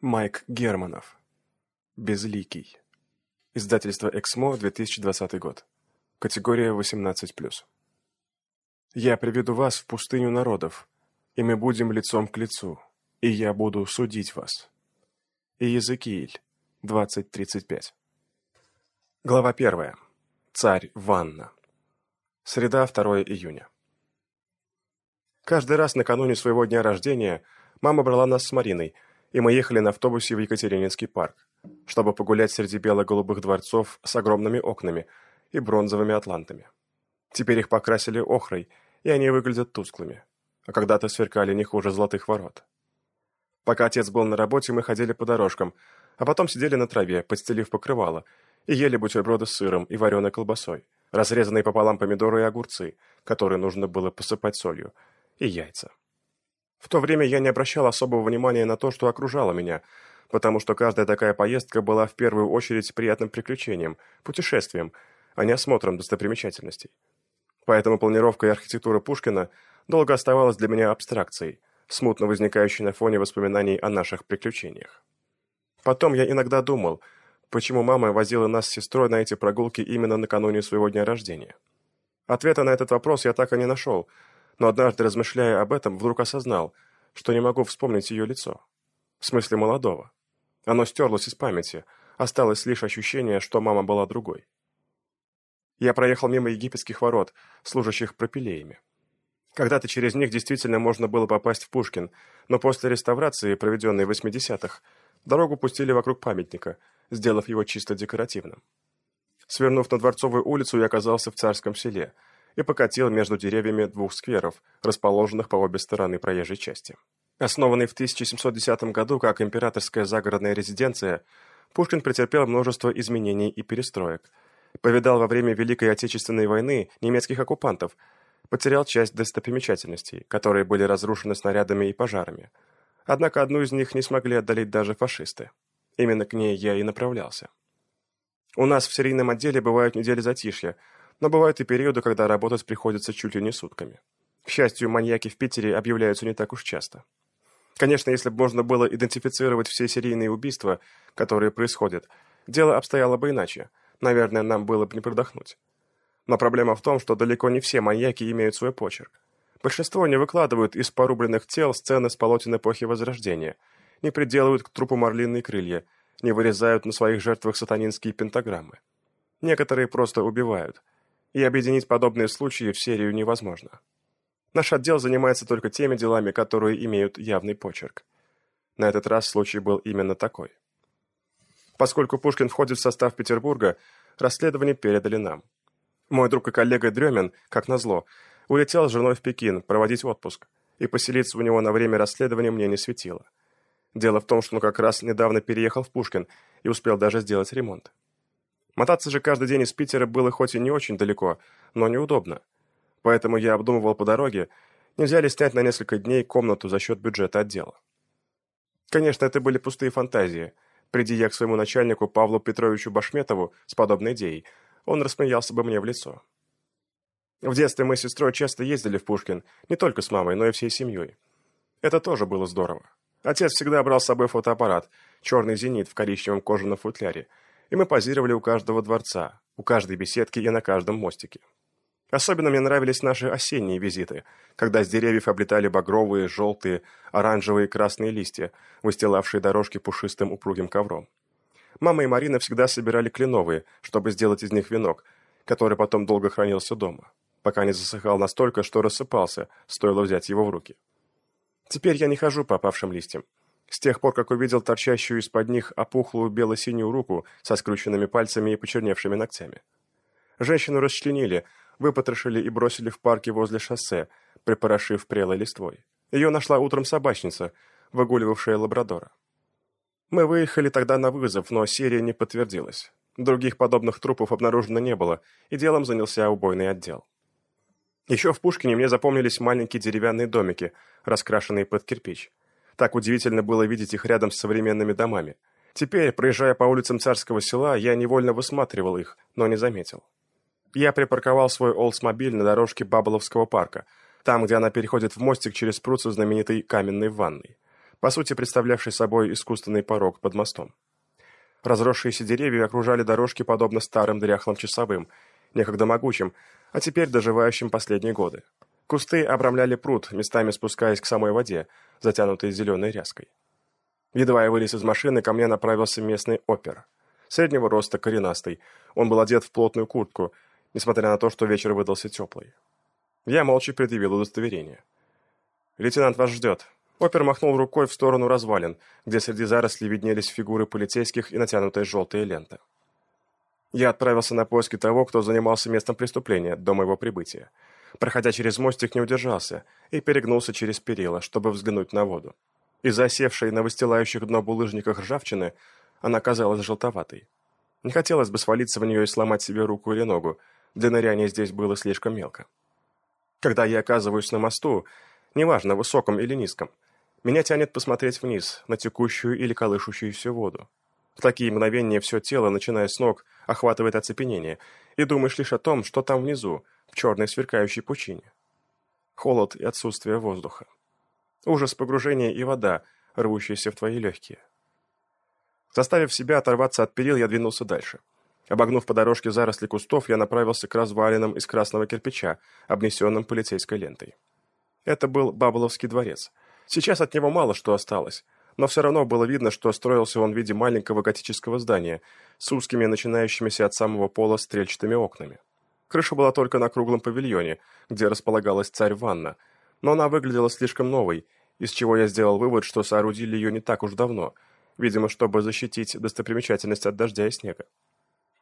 Майк Германов. Безликий. Издательство «Эксмо», 2020 год. Категория 18+. «Я приведу вас в пустыню народов, и мы будем лицом к лицу, и я буду судить вас». Иезекииль, 20.35. Глава 1. Царь Ванна. Среда, 2 июня. Каждый раз накануне своего дня рождения мама брала нас с Мариной – и мы ехали на автобусе в Екатерининский парк, чтобы погулять среди бело-голубых дворцов с огромными окнами и бронзовыми атлантами. Теперь их покрасили охрой, и они выглядят тусклыми, а когда-то сверкали не хуже золотых ворот. Пока отец был на работе, мы ходили по дорожкам, а потом сидели на траве, подстелив покрывало, и ели бутерброды с сыром и вареной колбасой, разрезанные пополам помидоры и огурцы, которые нужно было посыпать солью, и яйца. В то время я не обращал особого внимания на то, что окружало меня, потому что каждая такая поездка была в первую очередь приятным приключением, путешествием, а не осмотром достопримечательностей. Поэтому планировка и архитектура Пушкина долго оставалась для меня абстракцией, смутно возникающей на фоне воспоминаний о наших приключениях. Потом я иногда думал, почему мама возила нас с сестрой на эти прогулки именно накануне своего дня рождения. Ответа на этот вопрос я так и не нашел, но однажды, размышляя об этом, вдруг осознал, что не могу вспомнить ее лицо. В смысле молодого. Оно стерлось из памяти, осталось лишь ощущение, что мама была другой. Я проехал мимо египетских ворот, служащих пропилеями. Когда-то через них действительно можно было попасть в Пушкин, но после реставрации, проведенной в 80-х, дорогу пустили вокруг памятника, сделав его чисто декоративным. Свернув на Дворцовую улицу, я оказался в Царском селе – и покатил между деревьями двух скверов, расположенных по обе стороны проезжей части. Основанный в 1710 году как императорская загородная резиденция, Пушкин претерпел множество изменений и перестроек. Повидал во время Великой Отечественной войны немецких оккупантов, потерял часть достопримечательностей, которые были разрушены снарядами и пожарами. Однако одну из них не смогли отдалить даже фашисты. Именно к ней я и направлялся. У нас в серийном отделе бывают недели затишья, но бывают и периоды, когда работать приходится чуть ли не сутками. К счастью, маньяки в Питере объявляются не так уж часто. Конечно, если бы можно было идентифицировать все серийные убийства, которые происходят, дело обстояло бы иначе. Наверное, нам было бы не продохнуть. Но проблема в том, что далеко не все маньяки имеют свой почерк. Большинство не выкладывают из порубленных тел сцены с полотен эпохи Возрождения, не приделывают к трупу марлинные крылья, не вырезают на своих жертвах сатанинские пентаграммы. Некоторые просто убивают – и объединить подобные случаи в серию невозможно. Наш отдел занимается только теми делами, которые имеют явный почерк. На этот раз случай был именно такой. Поскольку Пушкин входит в состав Петербурга, расследование передали нам. Мой друг и коллега Дремин, как назло, улетел с женой в Пекин проводить отпуск, и поселиться у него на время расследования мне не светило. Дело в том, что он как раз недавно переехал в Пушкин и успел даже сделать ремонт. Мотаться же каждый день из Питера было хоть и не очень далеко, но неудобно. Поэтому я обдумывал по дороге, нельзя ли снять на несколько дней комнату за счет бюджета отдела. Конечно, это были пустые фантазии. Приди я к своему начальнику Павлу Петровичу Башметову с подобной идеей, он рассмеялся бы мне в лицо. В детстве мы с сестрой часто ездили в Пушкин, не только с мамой, но и всей семьей. Это тоже было здорово. Отец всегда брал с собой фотоаппарат, черный «Зенит» в коричневом кожаном футляре, и мы позировали у каждого дворца, у каждой беседки и на каждом мостике. Особенно мне нравились наши осенние визиты, когда с деревьев облетали багровые, желтые, оранжевые и красные листья, выстилавшие дорожки пушистым упругим ковром. Мама и Марина всегда собирали кленовые, чтобы сделать из них венок, который потом долго хранился дома, пока не засыхал настолько, что рассыпался, стоило взять его в руки. Теперь я не хожу по опавшим листьям, с тех пор, как увидел торчащую из-под них опухлую бело-синюю руку со скрученными пальцами и почерневшими ногтями. Женщину расчленили, выпотрошили и бросили в парке возле шоссе, припорошив прелой листвой. Ее нашла утром собачница, выгуливавшая лабрадора. Мы выехали тогда на вызов, но серия не подтвердилась. Других подобных трупов обнаружено не было, и делом занялся убойный отдел. Еще в Пушкине мне запомнились маленькие деревянные домики, раскрашенные под кирпич. Так удивительно было видеть их рядом с современными домами. Теперь, проезжая по улицам Царского села, я невольно высматривал их, но не заметил. Я припарковал свой Олдсмобиль на дорожке Баболовского парка, там, где она переходит в мостик через пруд со знаменитой каменной ванной. по сути представлявший собой искусственный порог под мостом. Разросшиеся деревья окружали дорожки подобно старым дряхлым часовым, некогда могучим, а теперь доживающим последние годы. Кусты обрамляли пруд, местами спускаясь к самой воде, затянутой зеленой ряской. Едва я вылез из машины, ко мне направился местный опер. Среднего роста, коренастый. Он был одет в плотную куртку, несмотря на то, что вечер выдался теплый. Я молча предъявил удостоверение. «Лейтенант вас ждет». Опер махнул рукой в сторону развалин, где среди зарослей виднелись фигуры полицейских и натянутая желтая лента. Я отправился на поиски того, кто занимался местом преступления до моего прибытия. Проходя через мостик, не удержался и перегнулся через перила, чтобы взглянуть на воду. Из-за осевшей на выстилающих дно булыжниках ржавчины она казалась желтоватой. Не хотелось бы свалиться в нее и сломать себе руку или ногу, для ныряния здесь было слишком мелко. Когда я оказываюсь на мосту, неважно, высоком или низком, меня тянет посмотреть вниз, на текущую или колышущуюся воду. В такие мгновения все тело, начиная с ног, охватывает оцепенение, и думаешь лишь о том, что там внизу, черной сверкающей пучине. Холод и отсутствие воздуха. Ужас погружения и вода, рвущиеся в твои легкие. Заставив себя оторваться от перил, я двинулся дальше. Обогнув по дорожке заросли кустов, я направился к развалинам из красного кирпича, обнесенным полицейской лентой. Это был Баболовский дворец. Сейчас от него мало что осталось но все равно было видно, что строился он в виде маленького готического здания с узкими, начинающимися от самого пола стрельчатыми окнами. Крыша была только на круглом павильоне, где располагалась царь-ванна, но она выглядела слишком новой, из чего я сделал вывод, что соорудили ее не так уж давно, видимо, чтобы защитить достопримечательность от дождя и снега.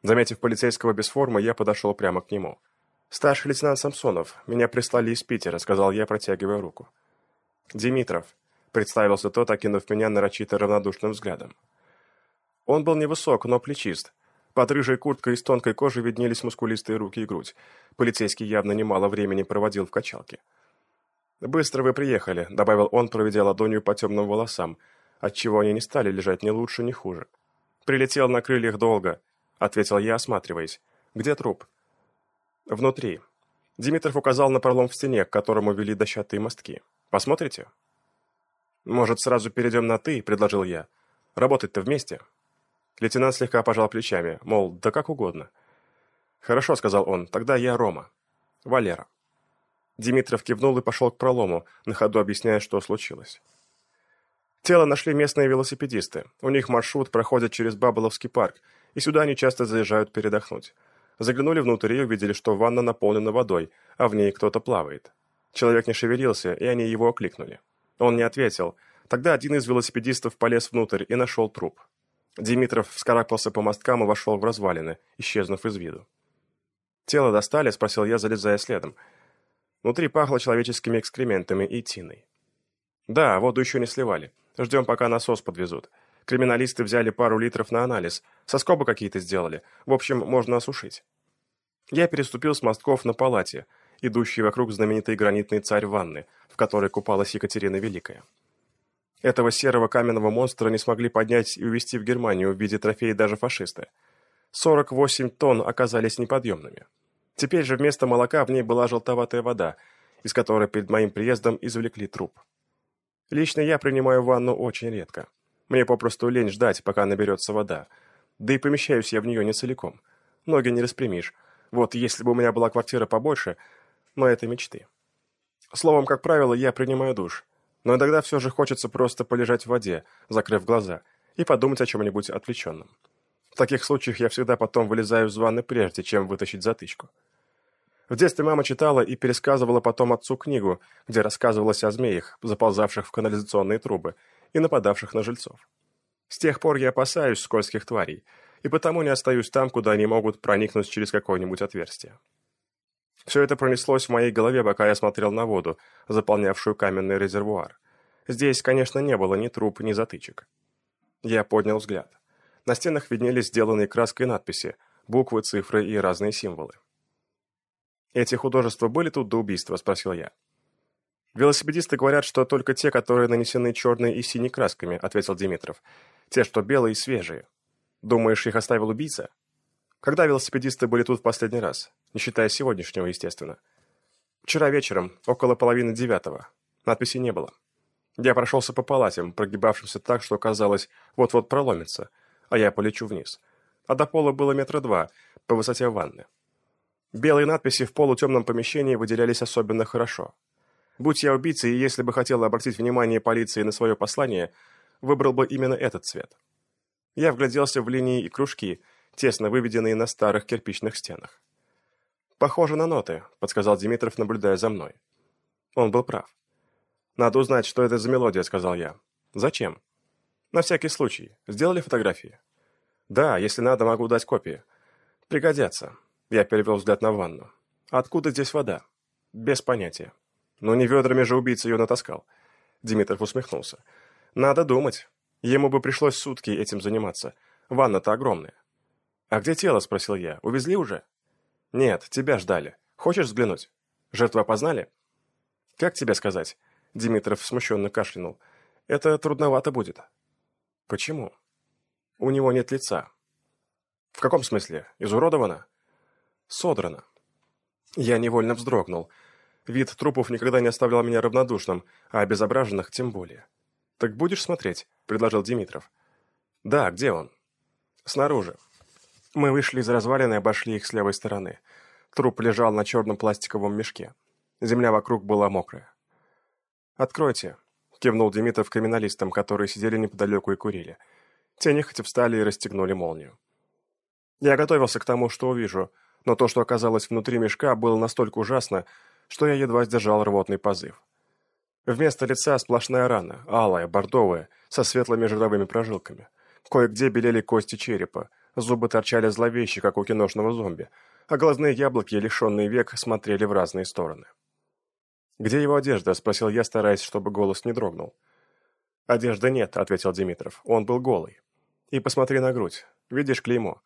Заметив полицейского без формы, я подошел прямо к нему. «Старший лейтенант Самсонов, меня прислали из Питера», — сказал я, протягивая руку. «Димитров, представился тот, окинув меня нарочито равнодушным взглядом. Он был невысок, но плечист. Под рыжей курткой из тонкой кожи виднелись мускулистые руки и грудь. Полицейский явно немало времени проводил в качалке. «Быстро вы приехали», — добавил он, проведя ладонью по темным волосам, отчего они не стали лежать ни лучше, ни хуже. «Прилетел на крыльях долго», — ответил я, осматриваясь. «Где труп?» «Внутри». Димитров указал на пролом в стене, к которому вели дощатые мостки. «Посмотрите?» «Может, сразу перейдем на «ты», — предложил я. «Работать-то вместе». Лейтенант слегка пожал плечами, мол, да как угодно. «Хорошо», — сказал он, — «тогда я Рома. Валера». Димитров кивнул и пошел к пролому, на ходу объясняя, что случилось. Тело нашли местные велосипедисты. У них маршрут проходит через Баболовский парк, и сюда они часто заезжают передохнуть. Заглянули внутрь и увидели, что ванна наполнена водой, а в ней кто-то плавает. Человек не шевелился, и они его окликнули. Он не ответил. Тогда один из велосипедистов полез внутрь и нашел труп. Димитров вскарабкался по мосткам и вошел в развалины, исчезнув из виду. «Тело достали?» – спросил я, залезая следом. Внутри пахло человеческими экскрементами и тиной. «Да, воду еще не сливали. Ждем, пока насос подвезут. Криминалисты взяли пару литров на анализ. Соскобы какие-то сделали. В общем, можно осушить». Я переступил с мостков на палате, идущий вокруг знаменитой гранитной царь ванны, в которой купалась Екатерина Великая. Этого серого каменного монстра не смогли поднять и увезти в Германию в виде трофея даже фашисты. 48 тонн оказались неподъемными. Теперь же вместо молока в ней была желтоватая вода, из которой перед моим приездом извлекли труп. Лично я принимаю ванну очень редко. Мне попросту лень ждать, пока наберется вода. Да и помещаюсь я в нее не целиком. Ноги не распрямишь. Вот если бы у меня была квартира побольше, но это мечты. Словом, как правило, я принимаю душ, но иногда все же хочется просто полежать в воде, закрыв глаза, и подумать о чем-нибудь отвлеченном. В таких случаях я всегда потом вылезаю из ванны прежде, чем вытащить затычку. В детстве мама читала и пересказывала потом отцу книгу, где рассказывалось о змеях, заползавших в канализационные трубы и нападавших на жильцов. С тех пор я опасаюсь скользких тварей, и потому не остаюсь там, куда они могут проникнуть через какое-нибудь отверстие. Все это пронеслось в моей голове, пока я смотрел на воду, заполнявшую каменный резервуар. Здесь, конечно, не было ни труб, ни затычек. Я поднял взгляд. На стенах виднелись сделанные краской надписи, буквы, цифры и разные символы. «Эти художества были тут до убийства?» – спросил я. «Велосипедисты говорят, что только те, которые нанесены черной и синей красками», – ответил Димитров. «Те, что белые и свежие. Думаешь, их оставил убийца?» Когда велосипедисты были тут в последний раз? Не считая сегодняшнего, естественно. Вчера вечером, около половины девятого. Надписи не было. Я прошелся по палатям, прогибавшимся так, что казалось, вот-вот проломится, а я полечу вниз. А до пола было метра два, по высоте ванны. Белые надписи в полутемном помещении выделялись особенно хорошо. Будь я убийцей, и если бы хотел обратить внимание полиции на свое послание, выбрал бы именно этот цвет. Я вгляделся в линии и кружки, тесно выведенные на старых кирпичных стенах. «Похоже на ноты», — подсказал Димитров, наблюдая за мной. Он был прав. «Надо узнать, что это за мелодия», — сказал я. «Зачем?» «На всякий случай. Сделали фотографии?» «Да, если надо, могу дать копии». «Пригодятся». Я перевел взгляд на ванну. «Откуда здесь вода?» «Без понятия». «Ну не ведрами же убийца ее натаскал». Димитров усмехнулся. «Надо думать. Ему бы пришлось сутки этим заниматься. Ванна-то огромная». «А где тело?» – спросил я. «Увезли уже?» «Нет, тебя ждали. Хочешь взглянуть? Жертву опознали?» «Как тебе сказать?» Димитров смущенно кашлянул. «Это трудновато будет». «Почему?» «У него нет лица». «В каком смысле? Изуродовано?» «Содрано». Я невольно вздрогнул. Вид трупов никогда не оставлял меня равнодушным, а обезображенных тем более. «Так будешь смотреть?» – предложил Димитров. «Да, где он?» «Снаружи». Мы вышли из развалины и обошли их с левой стороны. Труп лежал на черном пластиковом мешке. Земля вокруг была мокрая. «Откройте», — кивнул Демитов криминалистам, которые сидели неподалеку и курили. Те нехотя встали и расстегнули молнию. Я готовился к тому, что увижу, но то, что оказалось внутри мешка, было настолько ужасно, что я едва сдержал рвотный позыв. Вместо лица сплошная рана, алая, бордовая, со светлыми жировыми прожилками. Кое-где белели кости черепа, зубы торчали зловеще, как у киношного зомби, а глазные яблоки, лишенные век, смотрели в разные стороны. «Где его одежда?» – спросил я, стараясь, чтобы голос не дрогнул. «Одежды нет», – ответил Димитров. «Он был голый. И посмотри на грудь. Видишь клеймо?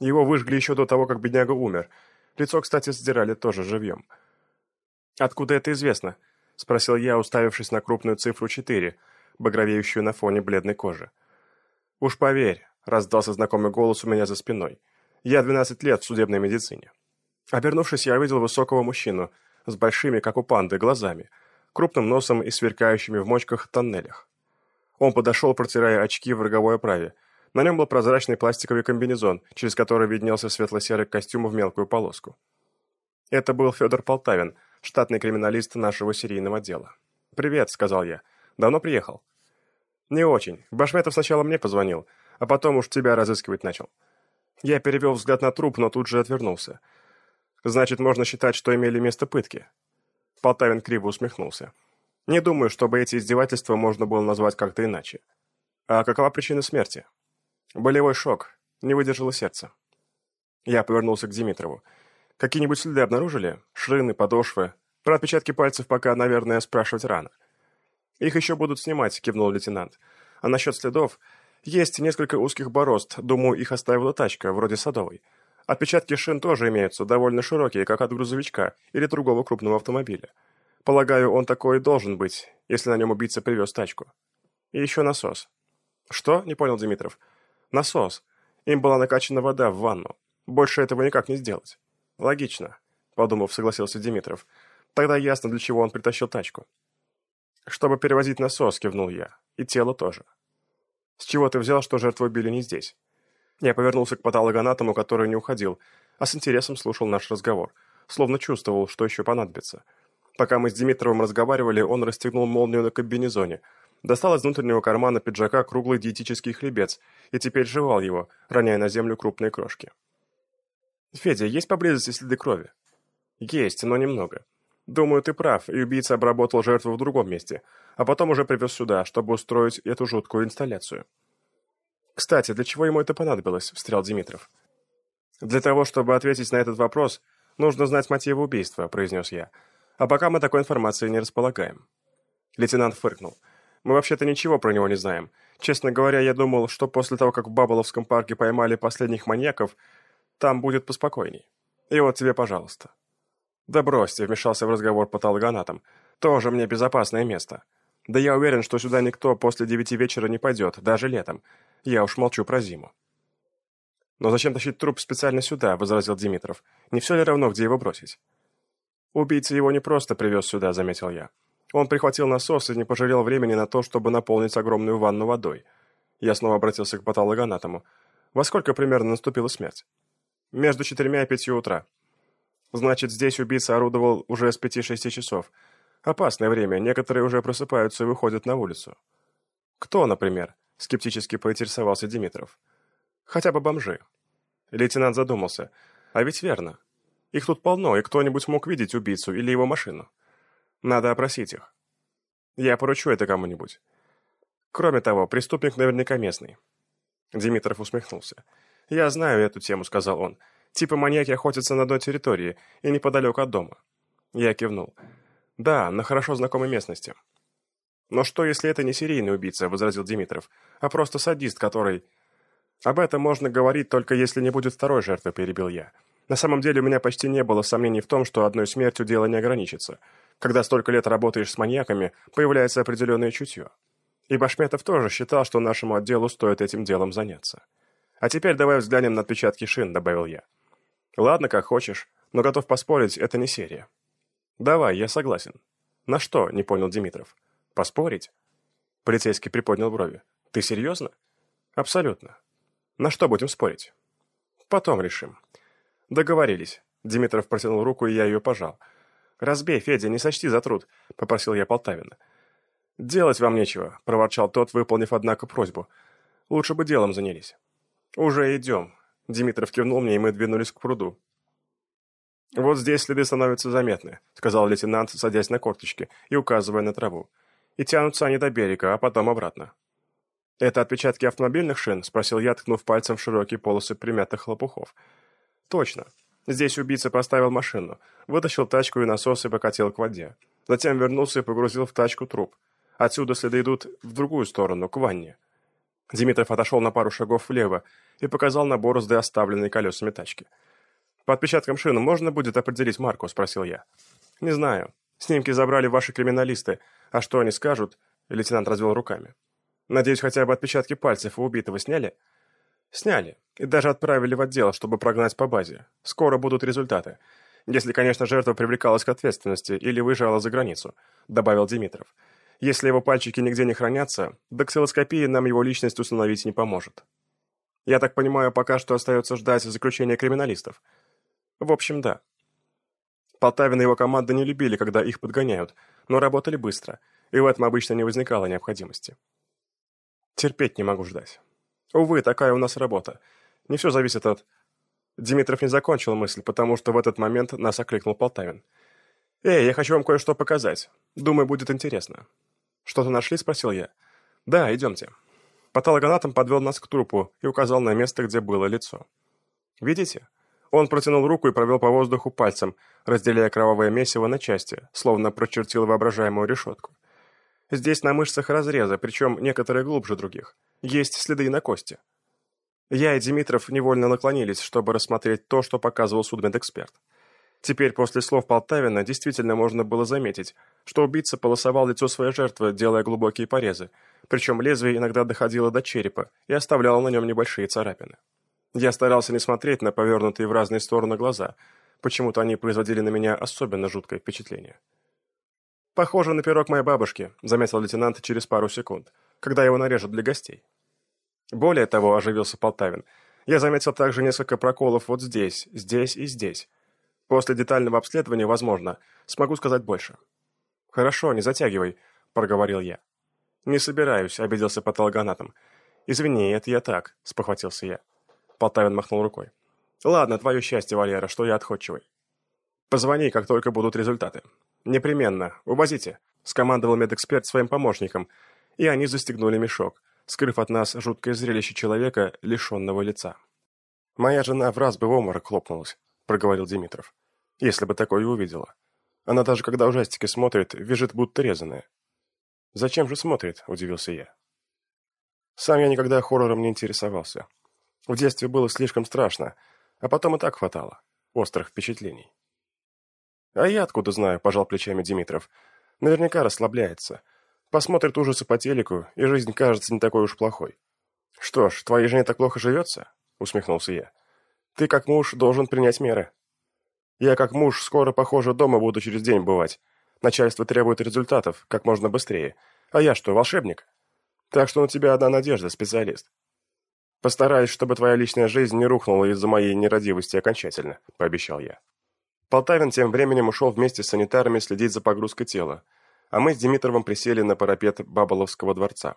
Его выжгли еще до того, как бедняга умер. Лицо, кстати, сдирали тоже живьем». «Откуда это известно?» – спросил я, уставившись на крупную цифру 4, багровеющую на фоне бледной кожи. «Уж поверь», – раздался знакомый голос у меня за спиной. «Я 12 лет в судебной медицине». Обернувшись, я увидел высокого мужчину – с большими, как у панды, глазами, крупным носом и сверкающими в мочках тоннелях. Он подошел, протирая очки в роговой оправе. На нем был прозрачный пластиковый комбинезон, через который виднелся светло-серый костюм в мелкую полоску. Это был Федор Полтавин, штатный криминалист нашего серийного дела. «Привет», — сказал я. «Давно приехал?» «Не очень. Башметов сначала мне позвонил, а потом уж тебя разыскивать начал». Я перевел взгляд на труп, но тут же отвернулся. Значит, можно считать, что имели место пытки. Полтавин криво усмехнулся. Не думаю, чтобы эти издевательства можно было назвать как-то иначе. А какова причина смерти? Болевой шок. Не выдержало сердце. Я повернулся к Димитрову. Какие-нибудь следы обнаружили? Шрины, подошвы? Про отпечатки пальцев пока, наверное, спрашивать рано. Их еще будут снимать, кивнул лейтенант. А насчет следов? Есть несколько узких борозд. Думаю, их оставила тачка, вроде садовой. Отпечатки шин тоже имеются, довольно широкие, как от грузовичка или другого крупного автомобиля. Полагаю, он такой должен быть, если на нем убийца привез тачку. И еще насос. Что? Не понял Димитров. Насос. Им была накачана вода в ванну. Больше этого никак не сделать. Логично, подумав, согласился Димитров. Тогда ясно, для чего он притащил тачку. Чтобы перевозить насос, кивнул я. И тело тоже. С чего ты взял, что жертву убили не здесь? Я повернулся к патологоанатому, который не уходил, а с интересом слушал наш разговор, словно чувствовал, что еще понадобится. Пока мы с Димитровым разговаривали, он расстегнул молнию на комбинезоне, достал из внутреннего кармана пиджака круглый диетический хлебец и теперь жевал его, роняя на землю крупные крошки. «Федя, есть поблизости следы крови?» «Есть, но немного. Думаю, ты прав, и убийца обработал жертву в другом месте, а потом уже привез сюда, чтобы устроить эту жуткую инсталляцию». «Кстати, для чего ему это понадобилось?» – встрял Димитров. «Для того, чтобы ответить на этот вопрос, нужно знать мотивы убийства», – произнес я. «А пока мы такой информацией не располагаем». Лейтенант фыркнул. «Мы вообще-то ничего про него не знаем. Честно говоря, я думал, что после того, как в Баболовском парке поймали последних маньяков, там будет поспокойней. И вот тебе, пожалуйста». «Да бросьте», – вмешался в разговор патологоанатом. «Тоже мне безопасное место. Да я уверен, что сюда никто после девяти вечера не пойдет, даже летом. Я уж молчу про зиму. «Но зачем тащить труп специально сюда?» – возразил Димитров. «Не все ли равно, где его бросить?» «Убийца его не просто привез сюда», – заметил я. Он прихватил насос и не пожалел времени на то, чтобы наполнить огромную ванну водой. Я снова обратился к патологоанатому. Во сколько примерно наступила смерть? Между четырьмя и пятью утра. Значит, здесь убийца орудовал уже с пяти-шести часов. Опасное время, некоторые уже просыпаются и выходят на улицу. Кто, например? Скептически поинтересовался Димитров. Хотя бы бомжи. Лейтенант задумался. А ведь верно. Их тут полно, и кто-нибудь мог видеть убийцу или его машину. Надо опросить их. Я поручу это кому-нибудь. Кроме того, преступник наверняка местный. Димитров усмехнулся. «Я знаю эту тему», — сказал он. «Типа маньяки охотятся на одной территории и неподалеку от дома». Я кивнул. «Да, на хорошо знакомой местности». «Но что, если это не серийный убийца?» — возразил Димитров, «а просто садист, который...» «Об этом можно говорить, только если не будет второй жертвы», — перебил я. «На самом деле у меня почти не было сомнений в том, что одной смертью дело не ограничится. Когда столько лет работаешь с маньяками, появляется определенное чутье. И Башметов тоже считал, что нашему отделу стоит этим делом заняться. «А теперь давай взглянем на отпечатки шин», — добавил я. «Ладно, как хочешь, но готов поспорить, это не серия». «Давай, я согласен». «На что?» — не понял Димитров. «Поспорить?» Полицейский приподнял брови. «Ты серьезно?» «Абсолютно. На что будем спорить?» «Потом решим». «Договорились». Димитров протянул руку, и я ее пожал. «Разбей, Федя, не сочти за труд», — попросил я Полтавина. «Делать вам нечего», — проворчал тот, выполнив, однако, просьбу. «Лучше бы делом занялись». «Уже идем», — Димитров кивнул мне, и мы двинулись к пруду. «Вот здесь следы становятся заметны», — сказал лейтенант, садясь на корточки и указывая на траву. «И тянутся они до берега, а потом обратно». «Это отпечатки автомобильных шин?» — спросил я, ткнув пальцем в широкие полосы примятых лопухов. «Точно. Здесь убийца поставил машину, вытащил тачку и насос и покатил к воде. Затем вернулся и погрузил в тачку труп. Отсюда следы идут в другую сторону, к ванне. Димитров отошел на пару шагов влево и показал на борозды, оставленные колесами тачки. «По отпечаткам шины можно будет определить марку?» – спросил я. «Не знаю. Снимки забрали ваши криминалисты. А что они скажут?» – лейтенант развел руками. «Надеюсь, хотя бы отпечатки пальцев у убитого сняли?» «Сняли. И даже отправили в отдел, чтобы прогнать по базе. Скоро будут результаты. Если, конечно, жертва привлекалась к ответственности или выезжала за границу», – добавил Димитров. Если его пальчики нигде не хранятся, дактилоскопия нам его личность установить не поможет. Я так понимаю, пока что остается ждать заключения криминалистов. В общем, да. Полтавин и его команда не любили, когда их подгоняют, но работали быстро, и в этом обычно не возникало необходимости. Терпеть не могу ждать. Увы, такая у нас работа. Не все зависит от... Димитров не закончил мысль, потому что в этот момент нас окликнул Полтавин. «Эй, я хочу вам кое-что показать. Думаю, будет интересно». «Что-то нашли?» – спросил я. «Да, идемте». Патологоанатом подвел нас к трупу и указал на место, где было лицо. «Видите?» Он протянул руку и провел по воздуху пальцем, разделяя кровавое месиво на части, словно прочертил воображаемую решетку. Здесь на мышцах разрезы, причем некоторые глубже других. Есть следы на кости. Я и Димитров невольно наклонились, чтобы рассмотреть то, что показывал судмедэксперт. Теперь после слов Полтавина действительно можно было заметить, что убийца полосовал лицо своей жертвы, делая глубокие порезы, причем лезвие иногда доходило до черепа и оставляло на нем небольшие царапины. Я старался не смотреть на повернутые в разные стороны глаза, почему-то они производили на меня особенно жуткое впечатление. «Похоже на пирог моей бабушки», — заметил лейтенант через пару секунд, когда его нарежут для гостей. Более того, оживился Полтавин, я заметил также несколько проколов вот здесь, здесь и здесь, После детального обследования, возможно, смогу сказать больше. Хорошо, не затягивай, проговорил я. Не собираюсь, обиделся патологоанатом. Извини, это я так, спохватился я. Полтавин махнул рукой. Ладно, твое счастье, Валера, что я отходчивый. Позвони, как только будут результаты. Непременно, увозите, скомандовал медэксперт своим помощникам, и они застегнули мешок, скрыв от нас жуткое зрелище человека, лишенного лица. Моя жена в раз бы в обморок хлопнулась. — проговорил Димитров. «Если бы такое увидела. Она даже когда ужастики смотрит, вяжет будто резаная». «Зачем же смотрит?» — удивился я. Сам я никогда хоррором не интересовался. В детстве было слишком страшно, а потом и так хватало. Острых впечатлений. «А я откуда знаю?» — пожал плечами Димитров. «Наверняка расслабляется. Посмотрит ужасы по телеку, и жизнь кажется не такой уж плохой». «Что ж, твоей жене так плохо живется?» — усмехнулся я. Ты, как муж, должен принять меры. Я, как муж, скоро, похоже, дома буду через день бывать. Начальство требует результатов как можно быстрее. А я что, волшебник? Так что на тебя одна надежда, специалист. Постараюсь, чтобы твоя личная жизнь не рухнула из-за моей нерадивости окончательно, пообещал я. Полтавин тем временем ушел вместе с санитарами следить за погрузкой тела, а мы с Димитровым присели на парапет Баболовского дворца.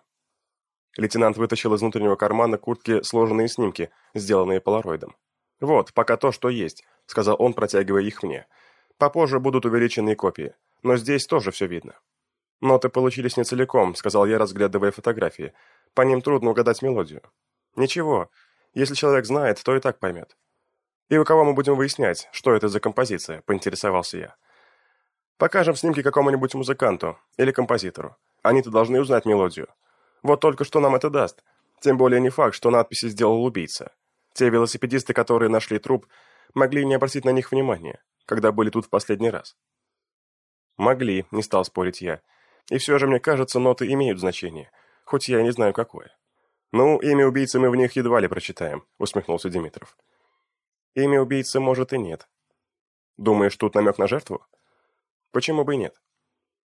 Лейтенант вытащил из внутреннего кармана куртки сложенные снимки, сделанные полароидом. «Вот, пока то, что есть», — сказал он, протягивая их мне. «Попозже будут увеличенные копии, но здесь тоже все видно». «Ноты получились не целиком», — сказал я, разглядывая фотографии. «По ним трудно угадать мелодию». «Ничего, если человек знает, то и так поймет». «И у кого мы будем выяснять, что это за композиция?» – поинтересовался я. «Покажем снимки какому-нибудь музыканту или композитору. Они-то должны узнать мелодию. Вот только что нам это даст. Тем более не факт, что надписи сделал убийца. Те велосипедисты, которые нашли труп, могли не обратить на них внимания, когда были тут в последний раз». «Могли», – не стал спорить я. «И все же, мне кажется, ноты имеют значение, хоть я и не знаю, какое». «Ну, имя убийцы мы в них едва ли прочитаем», – усмехнулся Димитров. Имя убийцы, может, и нет. Думаешь, тут намек на жертву? Почему бы и нет?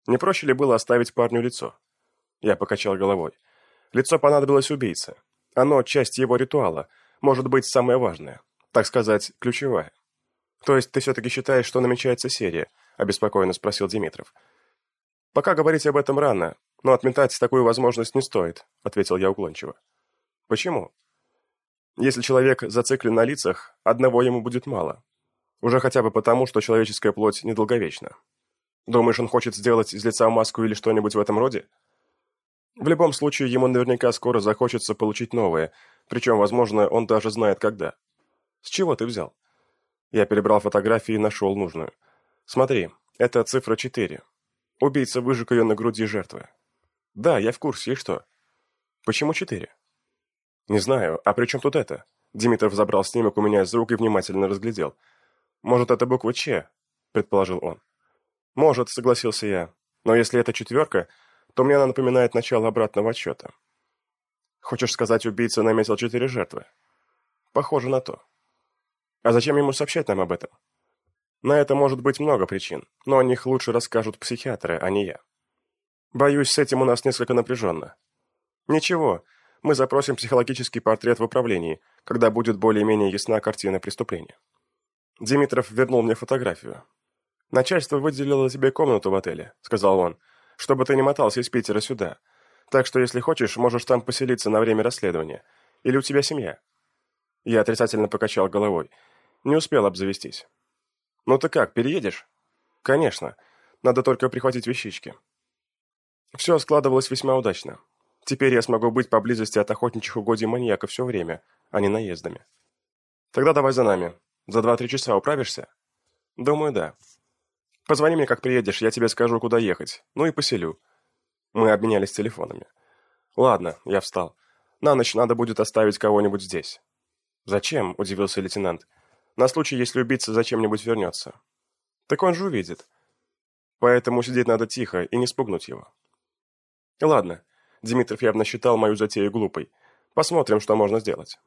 Не проще ли было оставить парню лицо? Я покачал головой. Лицо понадобилось убийце. Оно часть его ритуала, может быть, самое важное. Так сказать, ключевая. То есть ты все-таки считаешь, что намечается серия? Обеспокоенно спросил Димитров. Пока говорить об этом рано, но отметать такую возможность не стоит, ответил я уклончиво. Почему? Если человек зациклен на лицах, одного ему будет мало. Уже хотя бы потому, что человеческая плоть недолговечна. Думаешь, он хочет сделать из лица маску или что-нибудь в этом роде? В любом случае, ему наверняка скоро захочется получить новое, причем, возможно, он даже знает когда. С чего ты взял? Я перебрал фотографии и нашел нужную. Смотри, это цифра 4. Убийца выжег ее на груди жертвы. Да, я в курсе, и что? Почему 4? «Не знаю, а при чем тут это?» Димитров забрал снимок у меня из рук и внимательно разглядел. «Может, это буква Ч?» – предположил он. «Может», – согласился я. «Но если это четверка, то мне она напоминает начало обратного отсчета». «Хочешь сказать, убийца наметил четыре жертвы?» «Похоже на то». «А зачем ему сообщать нам об этом?» «На это может быть много причин, но о них лучше расскажут психиатры, а не я». «Боюсь, с этим у нас несколько напряженно». «Ничего, мы запросим психологический портрет в управлении, когда будет более-менее ясна картина преступления. Димитров вернул мне фотографию. «Начальство выделило тебе комнату в отеле», — сказал он, — «чтобы ты не мотался из Питера сюда. Так что, если хочешь, можешь там поселиться на время расследования. Или у тебя семья?» Я отрицательно покачал головой. Не успел обзавестись. «Ну ты как, переедешь?» «Конечно. Надо только прихватить вещички». Все складывалось весьма удачно. Теперь я смогу быть поблизости от охотничьих угодий маньяка все время, а не наездами. Тогда давай за нами. За два-три часа управишься? Думаю, да. Позвони мне, как приедешь, я тебе скажу, куда ехать. Ну и поселю. Мы обменялись телефонами. Ладно, я встал. На ночь надо будет оставить кого-нибудь здесь. Зачем? Удивился лейтенант. На случай, если убийца зачем-нибудь вернется. Так он же увидит. Поэтому сидеть надо тихо и не спугнуть его. Ладно, Дмитров явно считал мою затею глупой. Посмотрим, что можно сделать.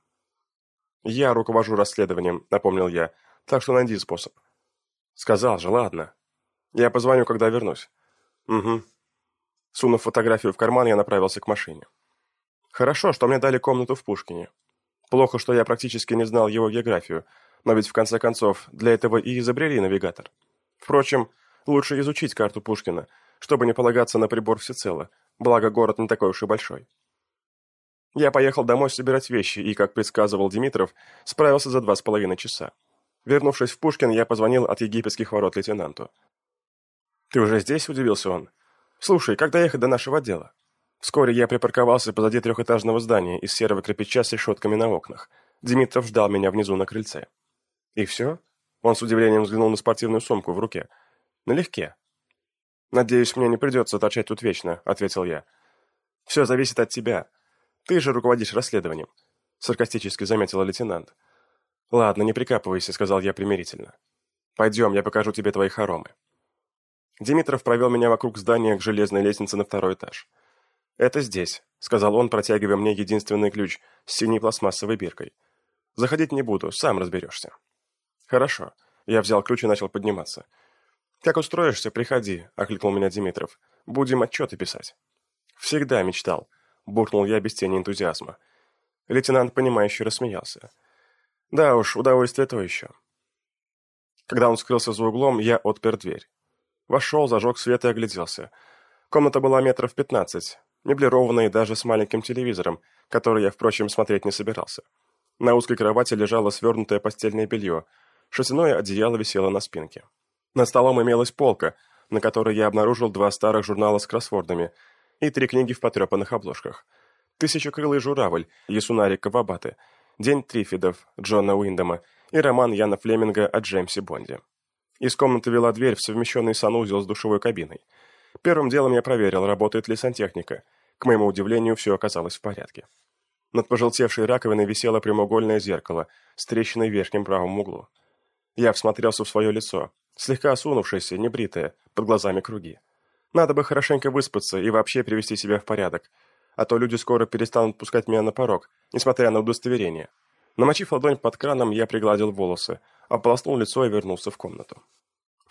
«Я руковожу расследованием», — напомнил я, — «так что найди способ». «Сказал же, ладно. Я позвоню, когда вернусь». «Угу». Сунув фотографию в карман, я направился к машине. «Хорошо, что мне дали комнату в Пушкине. Плохо, что я практически не знал его географию, но ведь в конце концов для этого и изобрели навигатор. Впрочем, лучше изучить карту Пушкина, чтобы не полагаться на прибор всецело, благо город не такой уж и большой. Я поехал домой собирать вещи и, как предсказывал Димитров, справился за два с половиной часа. Вернувшись в Пушкин, я позвонил от египетских ворот лейтенанту. «Ты уже здесь?» – удивился он. «Слушай, как доехать до нашего отдела?» Вскоре я припарковался позади трехэтажного здания из серого кирпича с решетками на окнах. Димитров ждал меня внизу на крыльце. «И все?» Он с удивлением взглянул на спортивную сумку в руке. «Налегке. «Надеюсь, мне не придется торчать тут вечно», — ответил я. «Все зависит от тебя. Ты же руководишь расследованием», — саркастически заметила лейтенант. «Ладно, не прикапывайся», — сказал я примирительно. «Пойдем, я покажу тебе твои хоромы». Димитров провел меня вокруг здания к железной лестнице на второй этаж. «Это здесь», — сказал он, протягивая мне единственный ключ с синей пластмассовой биркой. «Заходить не буду, сам разберешься». «Хорошо». Я взял ключ и начал подниматься. «Как устроишься, приходи», — окликнул меня Димитров. «Будем отчеты писать». «Всегда мечтал», — буркнул я без тени энтузиазма. Лейтенант, понимающе рассмеялся. «Да уж, удовольствие то еще». Когда он скрылся за углом, я отпер дверь. Вошел, зажег свет и огляделся. Комната была метров пятнадцать, меблированная даже с маленьким телевизором, который я, впрочем, смотреть не собирался. На узкой кровати лежало свернутое постельное белье, шерстяное одеяло висело на спинке. Над столом имелась полка, на которой я обнаружил два старых журнала с кроссвордами и три книги в потрепанных обложках. «Тысячекрылый журавль» Ясунари Кавабаты, «День Трифидов» Джона Уиндома и роман Яна Флеминга о Джеймсе Бонде. Из комнаты вела дверь в совмещенный санузел с душевой кабиной. Первым делом я проверил, работает ли сантехника. К моему удивлению, все оказалось в порядке. Над пожелтевшей раковиной висело прямоугольное зеркало с трещиной в верхнем правом углу. Я всмотрелся в свое лицо слегка осунувшаяся, небритая, под глазами круги. Надо бы хорошенько выспаться и вообще привести себя в порядок, а то люди скоро перестанут пускать меня на порог, несмотря на удостоверение. Намочив ладонь под краном, я пригладил волосы, ополоснул лицо и вернулся в комнату.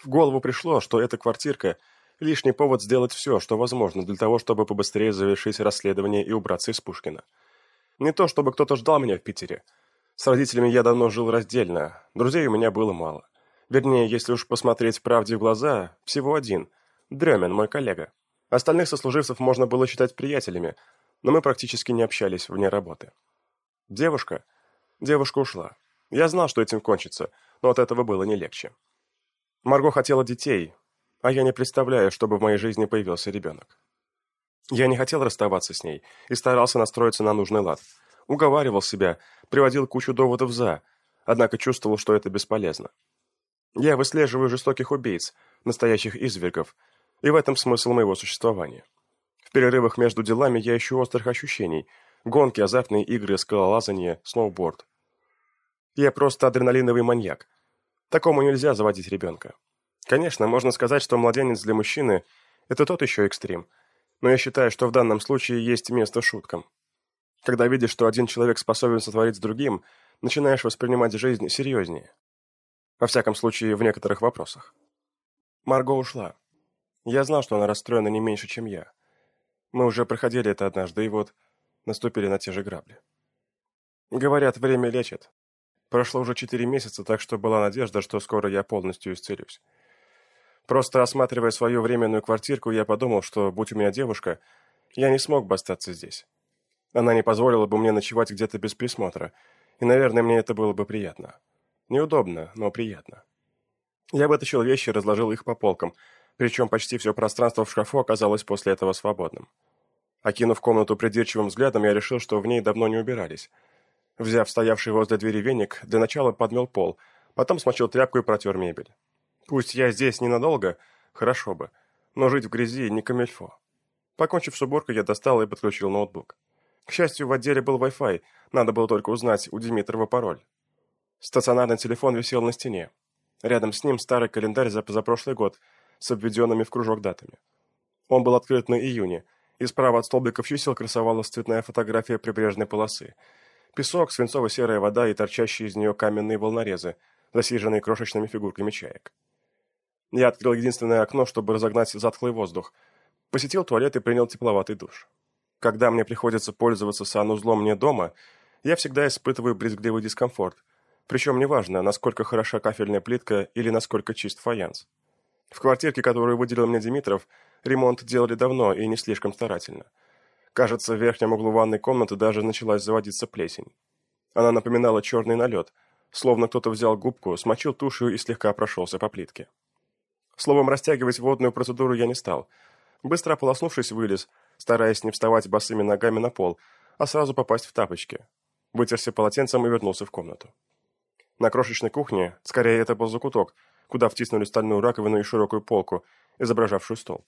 В голову пришло, что эта квартирка – лишний повод сделать все, что возможно, для того, чтобы побыстрее завершить расследование и убраться из Пушкина. Не то, чтобы кто-то ждал меня в Питере. С родителями я давно жил раздельно, друзей у меня было мало. Вернее, если уж посмотреть правде в глаза, всего один. Дремин, мой коллега. Остальных сослуживцев можно было считать приятелями, но мы практически не общались вне работы. Девушка? Девушка ушла. Я знал, что этим кончится, но от этого было не легче. Марго хотела детей, а я не представляю, чтобы в моей жизни появился ребенок. Я не хотел расставаться с ней и старался настроиться на нужный лад. Уговаривал себя, приводил кучу доводов «за», однако чувствовал, что это бесполезно. Я выслеживаю жестоких убийц, настоящих извергов, и в этом смысл моего существования. В перерывах между делами я ищу острых ощущений, гонки, азартные игры, скалолазание, сноуборд. Я просто адреналиновый маньяк. Такому нельзя заводить ребенка. Конечно, можно сказать, что младенец для мужчины – это тот еще экстрим, но я считаю, что в данном случае есть место шуткам. Когда видишь, что один человек способен сотворить с другим, начинаешь воспринимать жизнь серьезнее. Во всяком случае, в некоторых вопросах. Марго ушла. Я знал, что она расстроена не меньше, чем я. Мы уже проходили это однажды, и вот наступили на те же грабли. Говорят, время лечит. Прошло уже четыре месяца, так что была надежда, что скоро я полностью исцелюсь. Просто осматривая свою временную квартирку, я подумал, что, будь у меня девушка, я не смог бы остаться здесь. Она не позволила бы мне ночевать где-то без присмотра, и, наверное, мне это было бы приятно. Неудобно, но приятно. Я вытащил вещи и разложил их по полкам, причем почти все пространство в шкафу оказалось после этого свободным. Окинув комнату придирчивым взглядом, я решил, что в ней давно не убирались. Взяв стоявший возле двери веник, для начала подмел пол, потом смочил тряпку и протер мебель. Пусть я здесь ненадолго, хорошо бы, но жить в грязи не камельфо. Покончив с уборкой, я достал и подключил ноутбук. К счастью, в отделе был Wi-Fi, надо было только узнать у Димитрова пароль. Стационарный телефон висел на стене. Рядом с ним старый календарь за позапрошлый год с обведенными в кружок датами. Он был открыт на июне, и справа от столбиков чисел красовалась цветная фотография прибрежной полосы. Песок, свинцово-серая вода и торчащие из нее каменные волнорезы, засиженные крошечными фигурками чаек. Я открыл единственное окно, чтобы разогнать затхлый воздух. Посетил туалет и принял тепловатый душ. Когда мне приходится пользоваться санузлом не дома, я всегда испытываю брезгливый дискомфорт – причем неважно, насколько хороша кафельная плитка или насколько чист фаянс. В квартирке, которую выделил мне Димитров, ремонт делали давно и не слишком старательно. Кажется, в верхнем углу ванной комнаты даже началась заводиться плесень. Она напоминала черный налет, словно кто-то взял губку, смочил тушу и слегка прошелся по плитке. Словом, растягивать водную процедуру я не стал. Быстро ополоснувшись, вылез, стараясь не вставать босыми ногами на пол, а сразу попасть в тапочки. Вытерся полотенцем и вернулся в комнату. На крошечной кухне, скорее это был закуток, куда втиснули стальную раковину и широкую полку, изображавшую стол.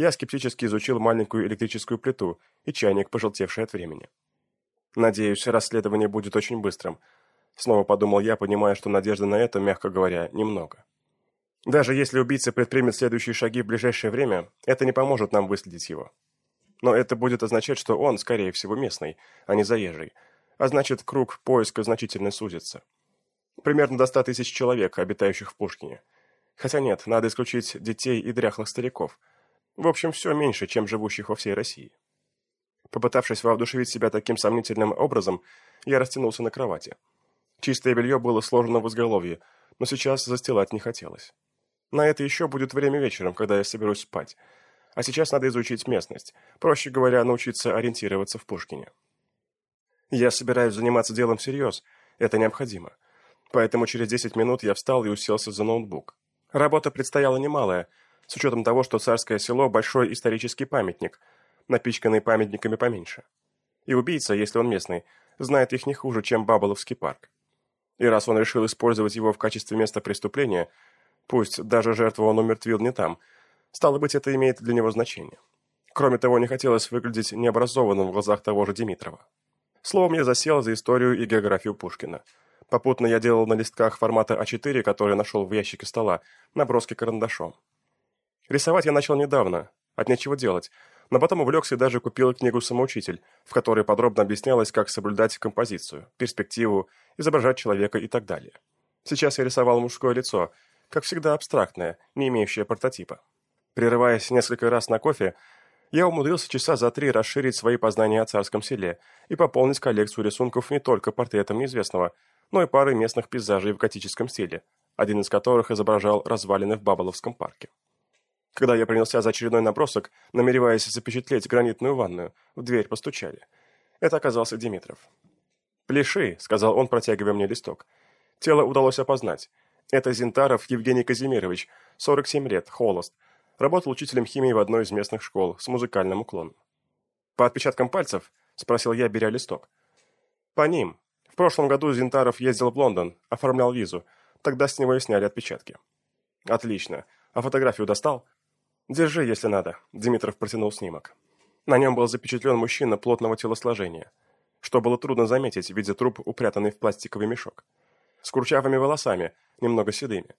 Я скептически изучил маленькую электрическую плиту и чайник, пожелтевший от времени. Надеюсь, расследование будет очень быстрым. Снова подумал я, понимая, что надежды на это, мягко говоря, немного. Даже если убийца предпримет следующие шаги в ближайшее время, это не поможет нам выследить его. Но это будет означать, что он, скорее всего, местный, а не заезжий, а значит, круг поиска значительно сузится. Примерно до 100 тысяч человек, обитающих в Пушкине. Хотя нет, надо исключить детей и дряхлых стариков. В общем, все меньше, чем живущих во всей России. Попытавшись воодушевить себя таким сомнительным образом, я растянулся на кровати. Чистое белье было сложено в изголовье, но сейчас застилать не хотелось. На это еще будет время вечером, когда я соберусь спать. А сейчас надо изучить местность, проще говоря, научиться ориентироваться в Пушкине. Я собираюсь заниматься делом всерьез, это необходимо. Поэтому через 10 минут я встал и уселся за ноутбук. Работа предстояла немалая, с учетом того, что царское село – большой исторический памятник, напичканный памятниками поменьше. И убийца, если он местный, знает их не хуже, чем Баболовский парк. И раз он решил использовать его в качестве места преступления, пусть даже жертву он умертвил не там, стало быть, это имеет для него значение. Кроме того, не хотелось выглядеть необразованным в глазах того же Димитрова. Словом, я засел за историю и географию Пушкина. Попутно я делал на листках формата А4, который нашел в ящике стола, наброски карандашом. Рисовать я начал недавно, от нечего делать, но потом увлекся и даже купил книгу «Самоучитель», в которой подробно объяснялось, как соблюдать композицию, перспективу, изображать человека и так далее. Сейчас я рисовал мужское лицо, как всегда абстрактное, не имеющее прототипа. Прерываясь несколько раз на кофе, я умудрился часа за три расширить свои познания о царском селе и пополнить коллекцию рисунков не только портретом неизвестного, но и парой местных пейзажей в готическом стиле, один из которых изображал развалины в Баболовском парке. Когда я принялся за очередной набросок, намереваясь запечатлеть гранитную ванную, в дверь постучали. Это оказался Димитров. «Пляши», — сказал он, протягивая мне листок. Тело удалось опознать. Это Зинтаров Евгений Казимирович, 47 лет, холост. Работал учителем химии в одной из местных школ с музыкальным уклоном. «По отпечаткам пальцев?» — спросил я, беря листок. «По ним. В прошлом году Зинтаров ездил в Лондон, оформлял визу. Тогда с него и сняли отпечатки». «Отлично. А фотографию достал?» «Держи, если надо», — Димитров протянул снимок. На нем был запечатлен мужчина плотного телосложения, что было трудно заметить, видя труп, упрятанный в пластиковый мешок. С курчавыми волосами, немного седыми,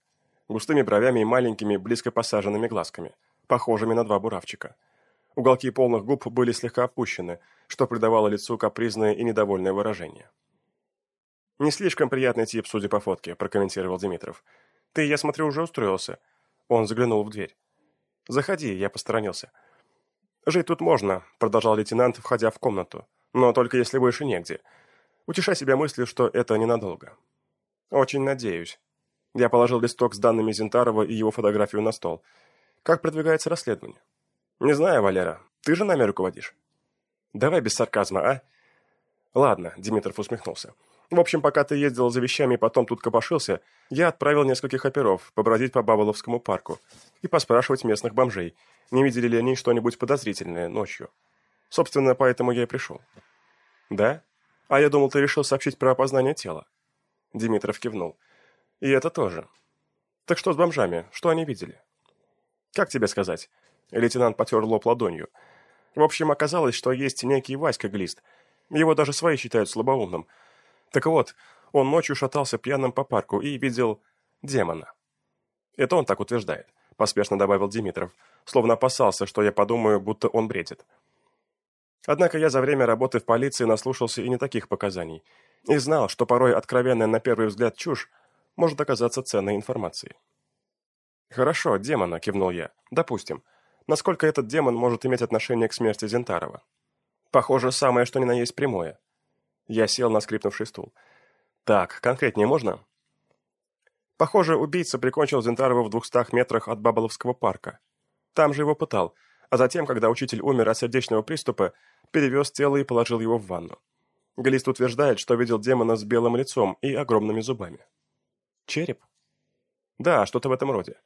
густыми бровями и маленькими, близко посаженными глазками, похожими на два буравчика. Уголки полных губ были слегка опущены, что придавало лицу капризное и недовольное выражение. «Не слишком приятный тип, судя по фотке», – прокомментировал Димитров. «Ты, я смотрю, уже устроился». Он заглянул в дверь. «Заходи», — я посторонился. «Жить тут можно», — продолжал лейтенант, входя в комнату. «Но только если больше негде. Утешай себя мыслью, что это ненадолго». «Очень надеюсь». Я положил листок с данными Зинтарова и его фотографию на стол. «Как продвигается расследование?» «Не знаю, Валера. Ты же нами руководишь». «Давай без сарказма, а?» «Ладно», — Димитров усмехнулся. В общем, пока ты ездил за вещами и потом тут копошился, я отправил нескольких оперов побродить по Баболовскому парку и поспрашивать местных бомжей, не видели ли они что-нибудь подозрительное ночью. Собственно, поэтому я и пришел. Да? А я думал, ты решил сообщить про опознание тела. Димитров кивнул. И это тоже. Так что с бомжами? Что они видели? Как тебе сказать? Лейтенант потер лоб ладонью. В общем, оказалось, что есть некий Васька Глист. Его даже свои считают слабоумным – так вот, он ночью шатался пьяным по парку и видел демона. Это он так утверждает, поспешно добавил Димитров, словно опасался, что я подумаю, будто он бредит. Однако я за время работы в полиции наслушался и не таких показаний, и знал, что порой откровенная на первый взгляд чушь может оказаться ценной информацией. «Хорошо, демона», — кивнул я. «Допустим. Насколько этот демон может иметь отношение к смерти Зентарова?» «Похоже, самое что ни на есть прямое. Я сел на скрипнувший стул. «Так, конкретнее можно?» Похоже, убийца прикончил Зентарова в двухстах метрах от Баболовского парка. Там же его пытал, а затем, когда учитель умер от сердечного приступа, перевез тело и положил его в ванну. Галист утверждает, что видел демона с белым лицом и огромными зубами. Череп? Да, что-то в этом роде.